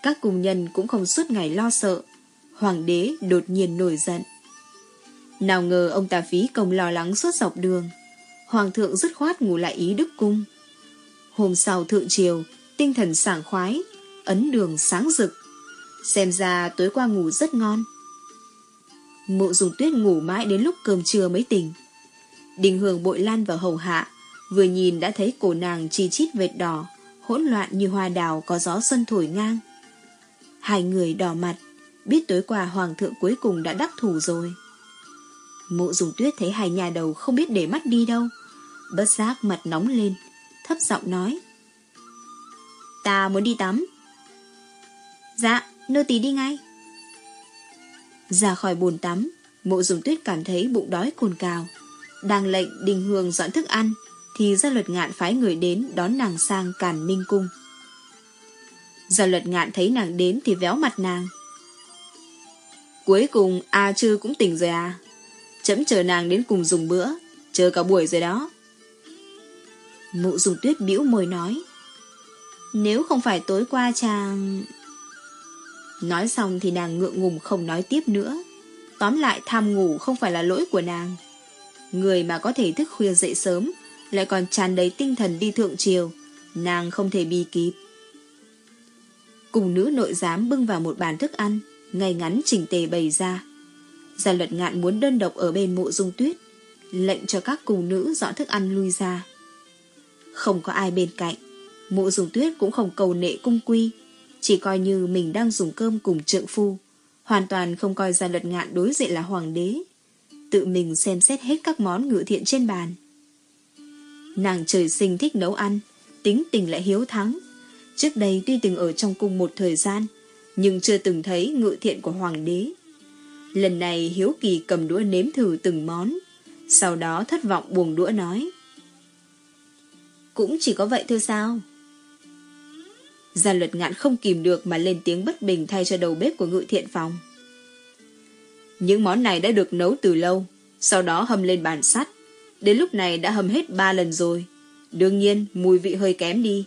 Các cung nhân cũng không suốt ngày lo sợ, Hoàng đế đột nhiên nổi giận. Nào ngờ ông ta phí công lo lắng suốt dọc đường, Hoàng thượng dứt khoát ngủ lại ý Đức Cung. Hôm sau thượng triều, tinh thần sảng khoái, ấn đường sáng rực. Xem ra tối qua ngủ rất ngon. Mộ dùng tuyết ngủ mãi đến lúc cơm trưa mới tỉnh. Đình hưởng bội lan vào hầu hạ, vừa nhìn đã thấy cổ nàng chi chít vệt đỏ, hỗn loạn như hoa đào có gió xuân thổi ngang. Hai người đỏ mặt, biết tối qua hoàng thượng cuối cùng đã đắc thủ rồi. Mộ dùng tuyết thấy hai nhà đầu không biết để mắt đi đâu, bất giác mặt nóng lên, thấp giọng nói. Ta muốn đi tắm. Dạ, nô tỳ đi ngay. Ra khỏi bồn tắm, mộ dùng tuyết cảm thấy bụng đói cồn cào. Đang lệnh đình hương dọn thức ăn, thì gia luật ngạn phái người đến đón nàng sang càn minh cung. Gia luật ngạn thấy nàng đến thì véo mặt nàng. Cuối cùng A Trư cũng tỉnh rồi à? Chấm chờ nàng đến cùng dùng bữa, chờ cả buổi rồi đó. Mụ dùng tuyết bĩu môi nói. Nếu không phải tối qua chàng... Nói xong thì nàng ngượng ngùng không nói tiếp nữa. Tóm lại tham ngủ không phải là lỗi của nàng. Người mà có thể thức khuya dậy sớm lại còn tràn đầy tinh thần đi thượng triều, nàng không thể bi kịp. Cùng nữ nội giám bưng vào một bàn thức ăn, ngay ngắn chỉnh tề bày ra. Gia luật ngạn muốn đơn độc ở bên mộ dung tuyết, lệnh cho các cùng nữ dọn thức ăn lui ra. Không có ai bên cạnh, mộ dùng tuyết cũng không cầu nệ cung quy, chỉ coi như mình đang dùng cơm cùng trượng phu, hoàn toàn không coi ra luật ngạn đối diện là hoàng đế. Tự mình xem xét hết các món ngự thiện trên bàn. Nàng trời sinh thích nấu ăn, tính tình lại hiếu thắng. Trước đây tuy từng ở trong cung một thời gian, nhưng chưa từng thấy ngự thiện của hoàng đế. Lần này hiếu kỳ cầm đũa nếm thử từng món, sau đó thất vọng buồn đũa nói. Cũng chỉ có vậy thôi sao? Gia luật ngạn không kìm được mà lên tiếng bất bình thay cho đầu bếp của ngự thiện phòng. Những món này đã được nấu từ lâu, sau đó hầm lên bàn sắt. Đến lúc này đã hầm hết ba lần rồi. Đương nhiên, mùi vị hơi kém đi.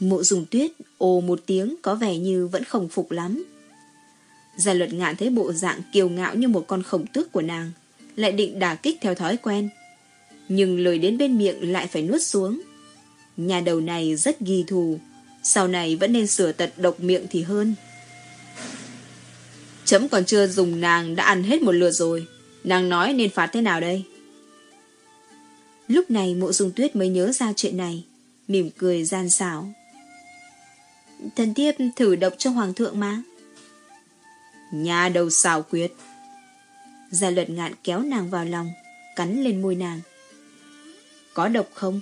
Mộ dùng tuyết ồ một tiếng có vẻ như vẫn không phục lắm. Gia luật ngạn thấy bộ dạng kiêu ngạo như một con khổng tước của nàng, lại định đả kích theo thói quen. Nhưng lời đến bên miệng lại phải nuốt xuống. Nhà đầu này rất ghi thù, sau này vẫn nên sửa tật độc miệng thì hơn. Chấm còn chưa dùng nàng đã ăn hết một lượt rồi, nàng nói nên phạt thế nào đây? Lúc này mộ dung tuyết mới nhớ ra chuyện này, mỉm cười gian xảo. Thần thiếp thử độc cho hoàng thượng mà. Nhà đầu xảo quyệt. Gia luật ngạn kéo nàng vào lòng, cắn lên môi nàng. Có độc không?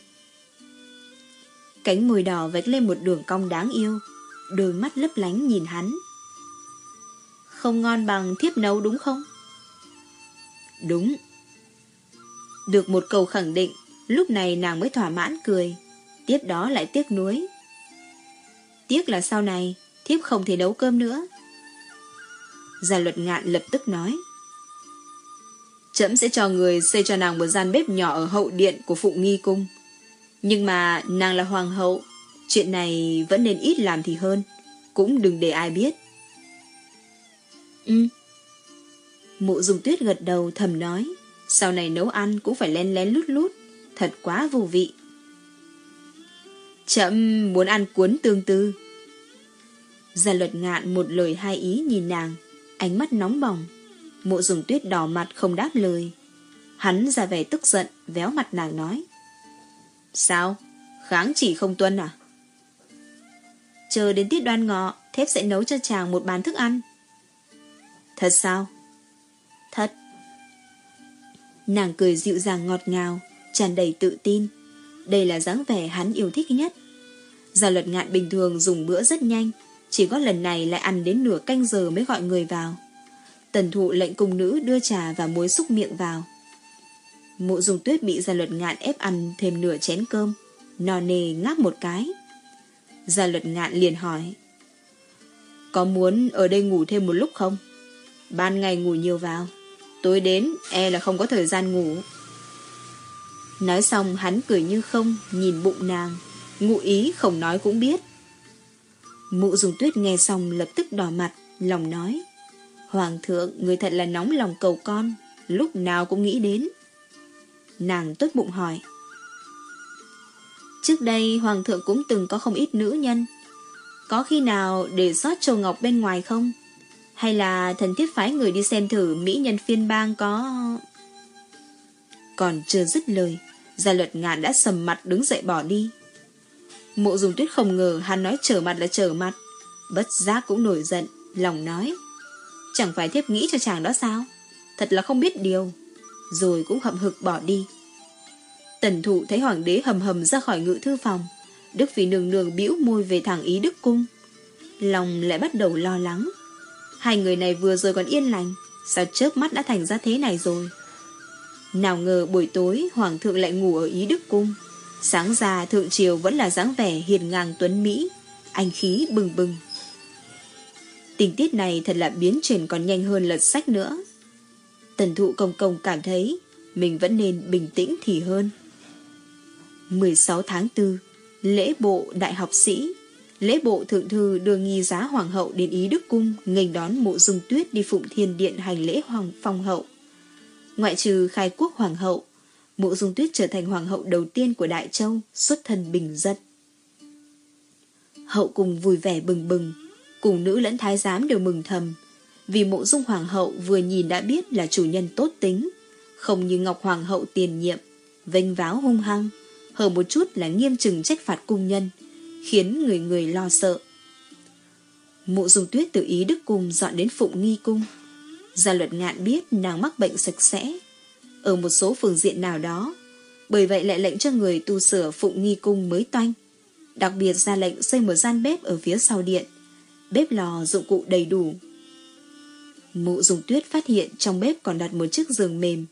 Cánh môi đỏ vạch lên một đường cong đáng yêu, đôi mắt lấp lánh nhìn hắn. Không ngon bằng thiếp nấu đúng không? Đúng. Được một câu khẳng định, lúc này nàng mới thỏa mãn cười, tiếp đó lại tiếc nuối. Tiếc là sau này, thiếp không thể nấu cơm nữa. Gia luật ngạn lập tức nói. Chấm sẽ cho người xây cho nàng một gian bếp nhỏ ở hậu điện của phụ nghi cung. Nhưng mà nàng là hoàng hậu, chuyện này vẫn nên ít làm thì hơn, cũng đừng để ai biết. Ừ. Mụ dùng tuyết gật đầu thầm nói, sau này nấu ăn cũng phải len lén lút lút, thật quá vô vị. Chậm muốn ăn cuốn tương tư. Gia luật ngạn một lời hai ý nhìn nàng, ánh mắt nóng bỏng. Mộ dùng tuyết đỏ mặt không đáp lời. Hắn ra vẻ tức giận, véo mặt nàng nói. Sao? Kháng chỉ không tuân à? Chờ đến tiết đoan ngọ, thép sẽ nấu cho chàng một bàn thức ăn. Thật sao? Thật. Nàng cười dịu dàng ngọt ngào, tràn đầy tự tin. Đây là dáng vẻ hắn yêu thích nhất. Gia luật ngạn bình thường dùng bữa rất nhanh, chỉ có lần này lại ăn đến nửa canh giờ mới gọi người vào. Tần thụ lệnh cung nữ đưa trà và muối xúc miệng vào. Mộ dùng tuyết bị gia luật ngạn ép ăn thêm nửa chén cơm, nò nề ngáp một cái. Gia luật ngạn liền hỏi. Có muốn ở đây ngủ thêm một lúc không? Ban ngày ngủ nhiều vào, tối đến e là không có thời gian ngủ. Nói xong hắn cười như không, nhìn bụng nàng, ngụ ý không nói cũng biết. Mụ dùng tuyết nghe xong lập tức đỏ mặt, lòng nói. Hoàng thượng, người thật là nóng lòng cầu con, lúc nào cũng nghĩ đến. Nàng tốt bụng hỏi. Trước đây Hoàng thượng cũng từng có không ít nữ nhân. Có khi nào để sót Châu Ngọc bên ngoài không? Hay là thần thiết phái người đi xem thử Mỹ nhân phiên bang có... Còn chưa dứt lời, gia luật ngạn đã sầm mặt đứng dậy bỏ đi. Mộ dùng tuyết không ngờ hắn nói trở mặt là trở mặt. Bất giác cũng nổi giận, lòng nói. Chẳng phải thiếp nghĩ cho chàng đó sao? Thật là không biết điều. Rồi cũng hậm hực bỏ đi. Tần thụ thấy hoàng đế hầm hầm ra khỏi ngự thư phòng. Đức Phi nương nương bĩu môi về thẳng ý đức cung. Lòng lại bắt đầu lo lắng. Hai người này vừa rồi còn yên lành. Sao chớp mắt đã thành ra thế này rồi? Nào ngờ buổi tối hoàng thượng lại ngủ ở ý đức cung. Sáng ra thượng triều vẫn là dáng vẻ hiền ngang tuấn Mỹ, anh khí bừng bừng. Tình tiết này thật là biến chuyển còn nhanh hơn lật sách nữa. Tần thụ công công cảm thấy mình vẫn nên bình tĩnh thì hơn. 16 tháng 4, lễ bộ đại học sĩ, lễ bộ thượng thư đưa nghi giá hoàng hậu đến Ý Đức Cung nghênh đón mộ dung tuyết đi phụng thiên điện hành lễ hoàng phong hậu. Ngoại trừ khai quốc hoàng hậu, Mộ dung tuyết trở thành hoàng hậu đầu tiên của Đại Châu, xuất thân bình dân. Hậu cùng vui vẻ bừng bừng, cùng nữ lẫn thái giám đều mừng thầm, vì mộ dung hoàng hậu vừa nhìn đã biết là chủ nhân tốt tính, không như Ngọc Hoàng hậu tiền nhiệm, vênh váo hung hăng, hơn một chút là nghiêm trừng trách phạt cung nhân, khiến người người lo sợ. Mộ dung tuyết tự ý đức cung dọn đến phụng nghi cung. Gia luật ngạn biết nàng mắc bệnh sạch sẽ, ở một số phương diện nào đó, bởi vậy lại lệnh cho người tu sửa phụng nghi cung mới toanh. Đặc biệt ra lệnh xây một gian bếp ở phía sau điện, bếp lò dụng cụ đầy đủ. Mụ dùng tuyết phát hiện trong bếp còn đặt một chiếc giường mềm.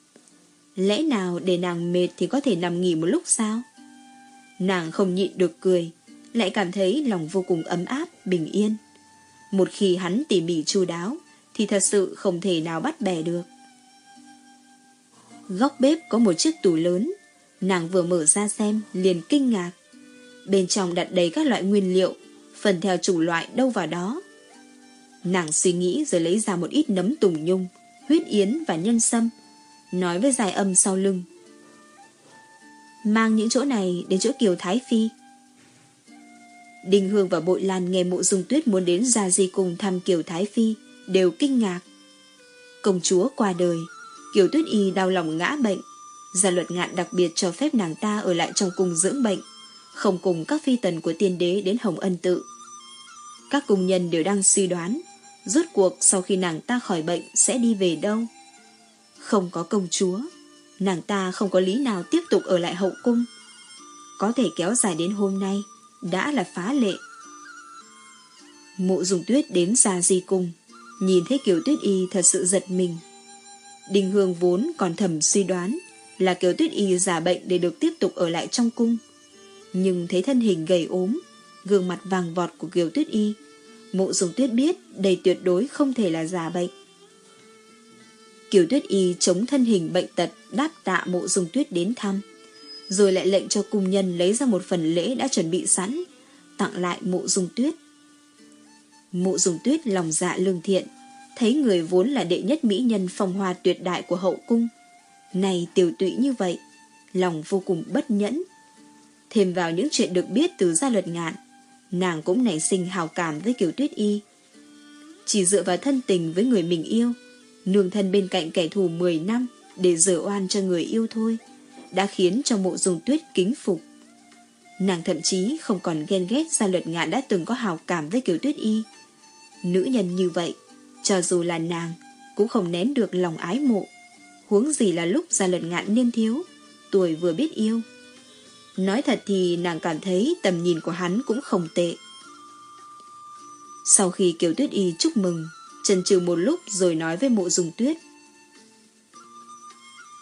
Lẽ nào để nàng mệt thì có thể nằm nghỉ một lúc sao? Nàng không nhịn được cười, lại cảm thấy lòng vô cùng ấm áp, bình yên. Một khi hắn tỉ mỉ chu đáo, thì thật sự không thể nào bắt bẻ được. Góc bếp có một chiếc tủ lớn, nàng vừa mở ra xem liền kinh ngạc. Bên trong đặt đầy các loại nguyên liệu, phần theo chủng loại đâu vào đó. Nàng suy nghĩ rồi lấy ra một ít nấm tùng nhung, huyết yến và nhân sâm, nói với dài âm sau lưng. Mang những chỗ này đến chỗ Kiều Thái Phi. Đình Hương và Bội Lan nghe mộ dung tuyết muốn đến Gia Di cùng thăm Kiều Thái Phi, đều kinh ngạc. Công chúa qua đời, Kiều Tuyết Y đau lòng ngã bệnh. Gia luật ngạn đặc biệt cho phép nàng ta ở lại trong cung dưỡng bệnh, không cùng các phi tần của tiên đế đến Hồng Ân Tự. Các công nhân đều đang suy đoán, rốt cuộc sau khi nàng ta khỏi bệnh sẽ đi về đâu. Không có công chúa, nàng ta không có lý nào tiếp tục ở lại hậu cung. Có thể kéo dài đến hôm nay, đã là phá lệ. Mộ dùng tuyết đến xa di cung, nhìn thấy Kiều Tuyết Y thật sự giật mình. Đình Hương vốn còn thầm suy đoán là Kiều Tuyết Y giả bệnh để được tiếp tục ở lại trong cung. Nhưng thấy thân hình gầy ốm, gương mặt vàng vọt của Kiều Tuyết Y, mộ dùng tuyết biết đây tuyệt đối không thể là giả bệnh. Kiều Tuyết Y chống thân hình bệnh tật đáp tạ mộ dùng tuyết đến thăm, rồi lại lệnh cho cung nhân lấy ra một phần lễ đã chuẩn bị sẵn, tặng lại mộ dùng tuyết. Mộ dùng tuyết lòng dạ lương thiện, thấy người vốn là đệ nhất mỹ nhân phong hoa tuyệt đại của hậu cung. Này tiểu tụy như vậy, lòng vô cùng bất nhẫn. Thêm vào những chuyện được biết từ gia luật ngạn, nàng cũng nảy sinh hào cảm với Kiều Tuyết Y. Chỉ dựa vào thân tình với người mình yêu, nương thân bên cạnh kẻ thù 10 năm để rửa oan cho người yêu thôi, đã khiến cho mộ dùng tuyết kính phục. Nàng thậm chí không còn ghen ghét gia luật ngạn đã từng có hào cảm với Kiều Tuyết Y. Nữ nhân như vậy, cho dù là nàng, cũng không nén được lòng ái mộ. Huống gì là lúc gia luật ngạn niên thiếu, tuổi vừa biết yêu. Nói thật thì nàng cảm thấy tầm nhìn của hắn cũng không tệ. Sau khi Kiều Tuyết Y chúc mừng, chần chừ một lúc rồi nói với mộ dùng tuyết.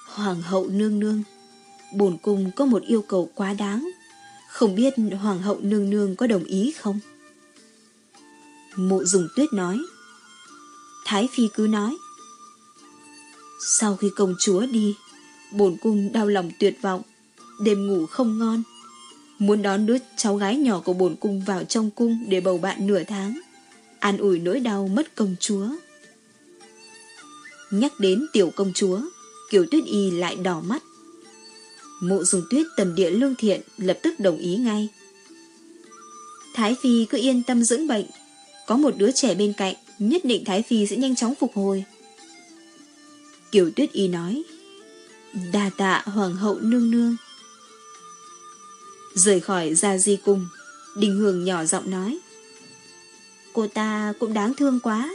Hoàng hậu nương nương, bổn cung có một yêu cầu quá đáng. Không biết Hoàng hậu nương nương có đồng ý không? Mộ dùng tuyết nói. Thái Phi cứ nói. Sau khi công chúa đi, bổn cung đau lòng tuyệt vọng, đêm ngủ không ngon. Muốn đón đứa cháu gái nhỏ của bổn cung vào trong cung để bầu bạn nửa tháng, an ủi nỗi đau mất công chúa. Nhắc đến tiểu công chúa, Kiều Tuyết Y lại đỏ mắt. Mộ dùng tuyết tầm địa lương thiện lập tức đồng ý ngay. Thái Phi cứ yên tâm dưỡng bệnh, có một đứa trẻ bên cạnh, nhất định Thái Phi sẽ nhanh chóng phục hồi. Kiều Tuyết Y nói, đà tạ Hoàng hậu nương nương. Rời khỏi Gia Di Cung, Đình Hương nhỏ giọng nói, cô ta cũng đáng thương quá.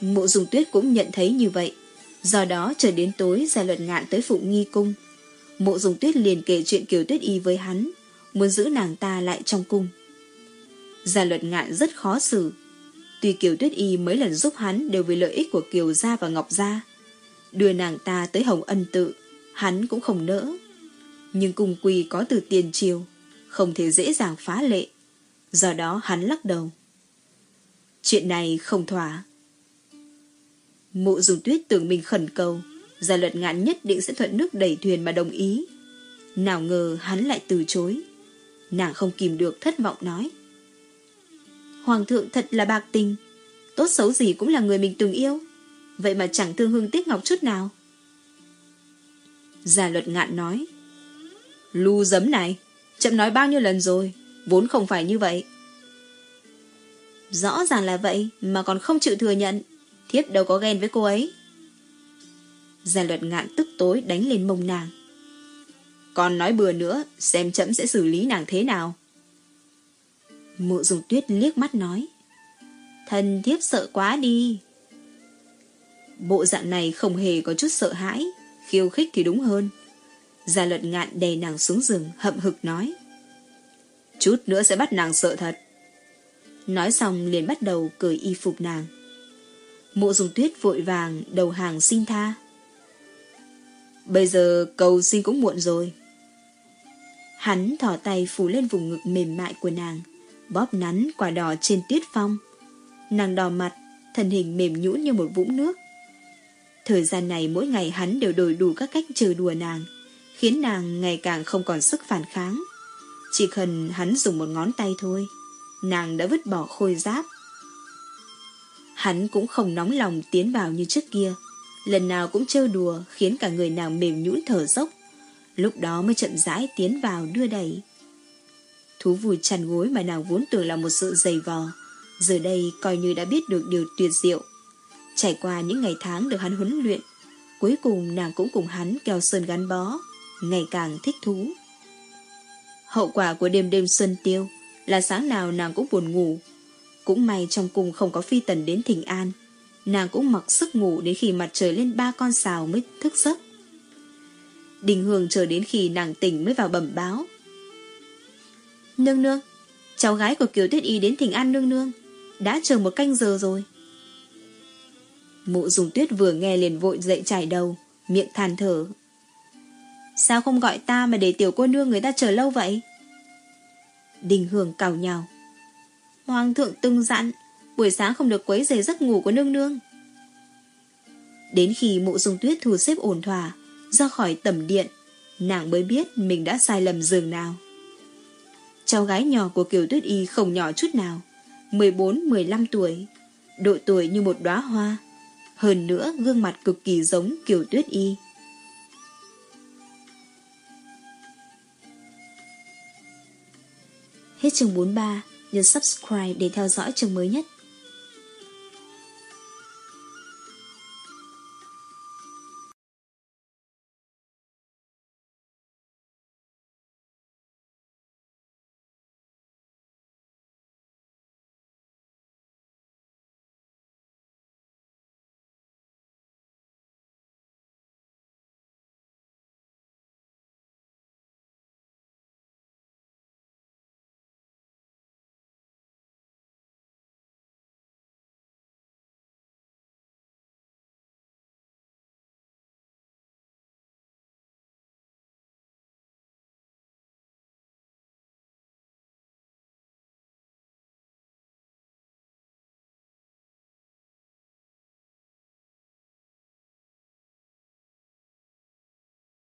Mộ dùng tuyết cũng nhận thấy như vậy. Do đó chờ đến tối gia luật ngạn tới Phụng Nghi Cung. Mộ dùng tuyết liền kể chuyện Kiều Tuyết Y với hắn, muốn giữ nàng ta lại trong cung. Gia luật ngạn rất khó xử. Tuy Kiều Tuyết Y mấy lần giúp hắn đều vì lợi ích của Kiều Gia và Ngọc Gia. Đưa nàng ta tới Hồng Ân Tự, hắn cũng không nỡ. Nhưng cung quỳ có từ tiền triều, không thể dễ dàng phá lệ. Do đó hắn lắc đầu. Chuyện này không thỏa. Mộ dùng tuyết tưởng mình khẩn cầu, gia luật ngạn nhất định sẽ thuận nước đẩy thuyền mà đồng ý. Nào ngờ hắn lại từ chối. Nàng không kìm được thất vọng nói. Hoàng thượng thật là bạc tình, tốt xấu gì cũng là người mình từng yêu. Vậy mà chẳng thương hương tiếc ngọc chút nào. Gia luật ngạn nói. Lưu giấm này, chậm nói bao nhiêu lần rồi, vốn không phải như vậy. Rõ ràng là vậy mà còn không chịu thừa nhận, thiếp đâu có ghen với cô ấy. Gia luật ngạn tức tối đánh lên mông nàng. Còn nói bừa nữa, xem chậm sẽ xử lý nàng thế nào. Mộ dùng tuyết liếc mắt nói. Thần thiếp sợ quá đi. Bộ dạng này không hề có chút sợ hãi, khiêu khích thì đúng hơn. Gia luật ngạn đè nàng xuống giường, hậm hực nói. Chút nữa sẽ bắt nàng sợ thật. Nói xong liền bắt đầu cởi y phục nàng. Mộ dùng tuyết vội vàng đầu hàng xin tha. Bây giờ cầu xin cũng muộn rồi. Hắn thỏ tay phủ lên vùng ngực mềm mại của nàng, bóp nắn quả đỏ trên tuyết phong. Nàng đỏ mặt, thân hình mềm nhũn như một vũng nước. Thời gian này mỗi ngày hắn đều đổi đủ các cách chờ đùa nàng, khiến nàng ngày càng không còn sức phản kháng. Chỉ cần hắn dùng một ngón tay thôi, nàng đã vứt bỏ khôi giáp. Hắn cũng không nóng lòng tiến vào như trước kia, lần nào cũng trêu đùa khiến cả người nàng mềm nhũn thở dốc, lúc đó mới chậm rãi tiến vào đưa đẩy. Thú vui chăn gối mà nàng vốn tưởng là một sự dày vò, giờ đây coi như đã biết được điều tuyệt diệu. Trải qua những ngày tháng được hắn huấn luyện, cuối cùng nàng cũng cùng hắn keo sơn gắn bó, ngày càng thích thú. Hậu quả của đêm đêm xuân tiêu là sáng nào nàng cũng buồn ngủ. Cũng may trong cung không có phi tần đến thỉnh an, nàng cũng mặc sức ngủ đến khi mặt trời lên ba con xào mới thức giấc. Đình Hương chờ đến khi nàng tỉnh mới vào bẩm báo. Nương nương, cháu gái của Kiều Tuyết Y đến thỉnh an nương nương, đã chờ một canh giờ rồi. Mụ dùng tuyết vừa nghe liền vội dậy trải đầu, miệng than thở. Sao không gọi ta mà để tiểu cô nương người ta chờ lâu vậy? Đình hưởng cào nhào. Hoàng thượng từng dặn, buổi sáng không được quấy rầy giấc ngủ của nương nương. Đến khi mụ dùng tuyết thu xếp ổn thỏa, ra khỏi tầm điện, nàng mới biết mình đã sai lầm giường nào. Cháu gái nhỏ của Kiều Tuyết Y không nhỏ chút nào, 14-15 tuổi, độ tuổi như một đóa hoa, hơn nữa gương mặt cực kỳ giống Kiều Tuyết Y. Hết chương 43, nhấn subscribe để theo dõi chương mới nhất.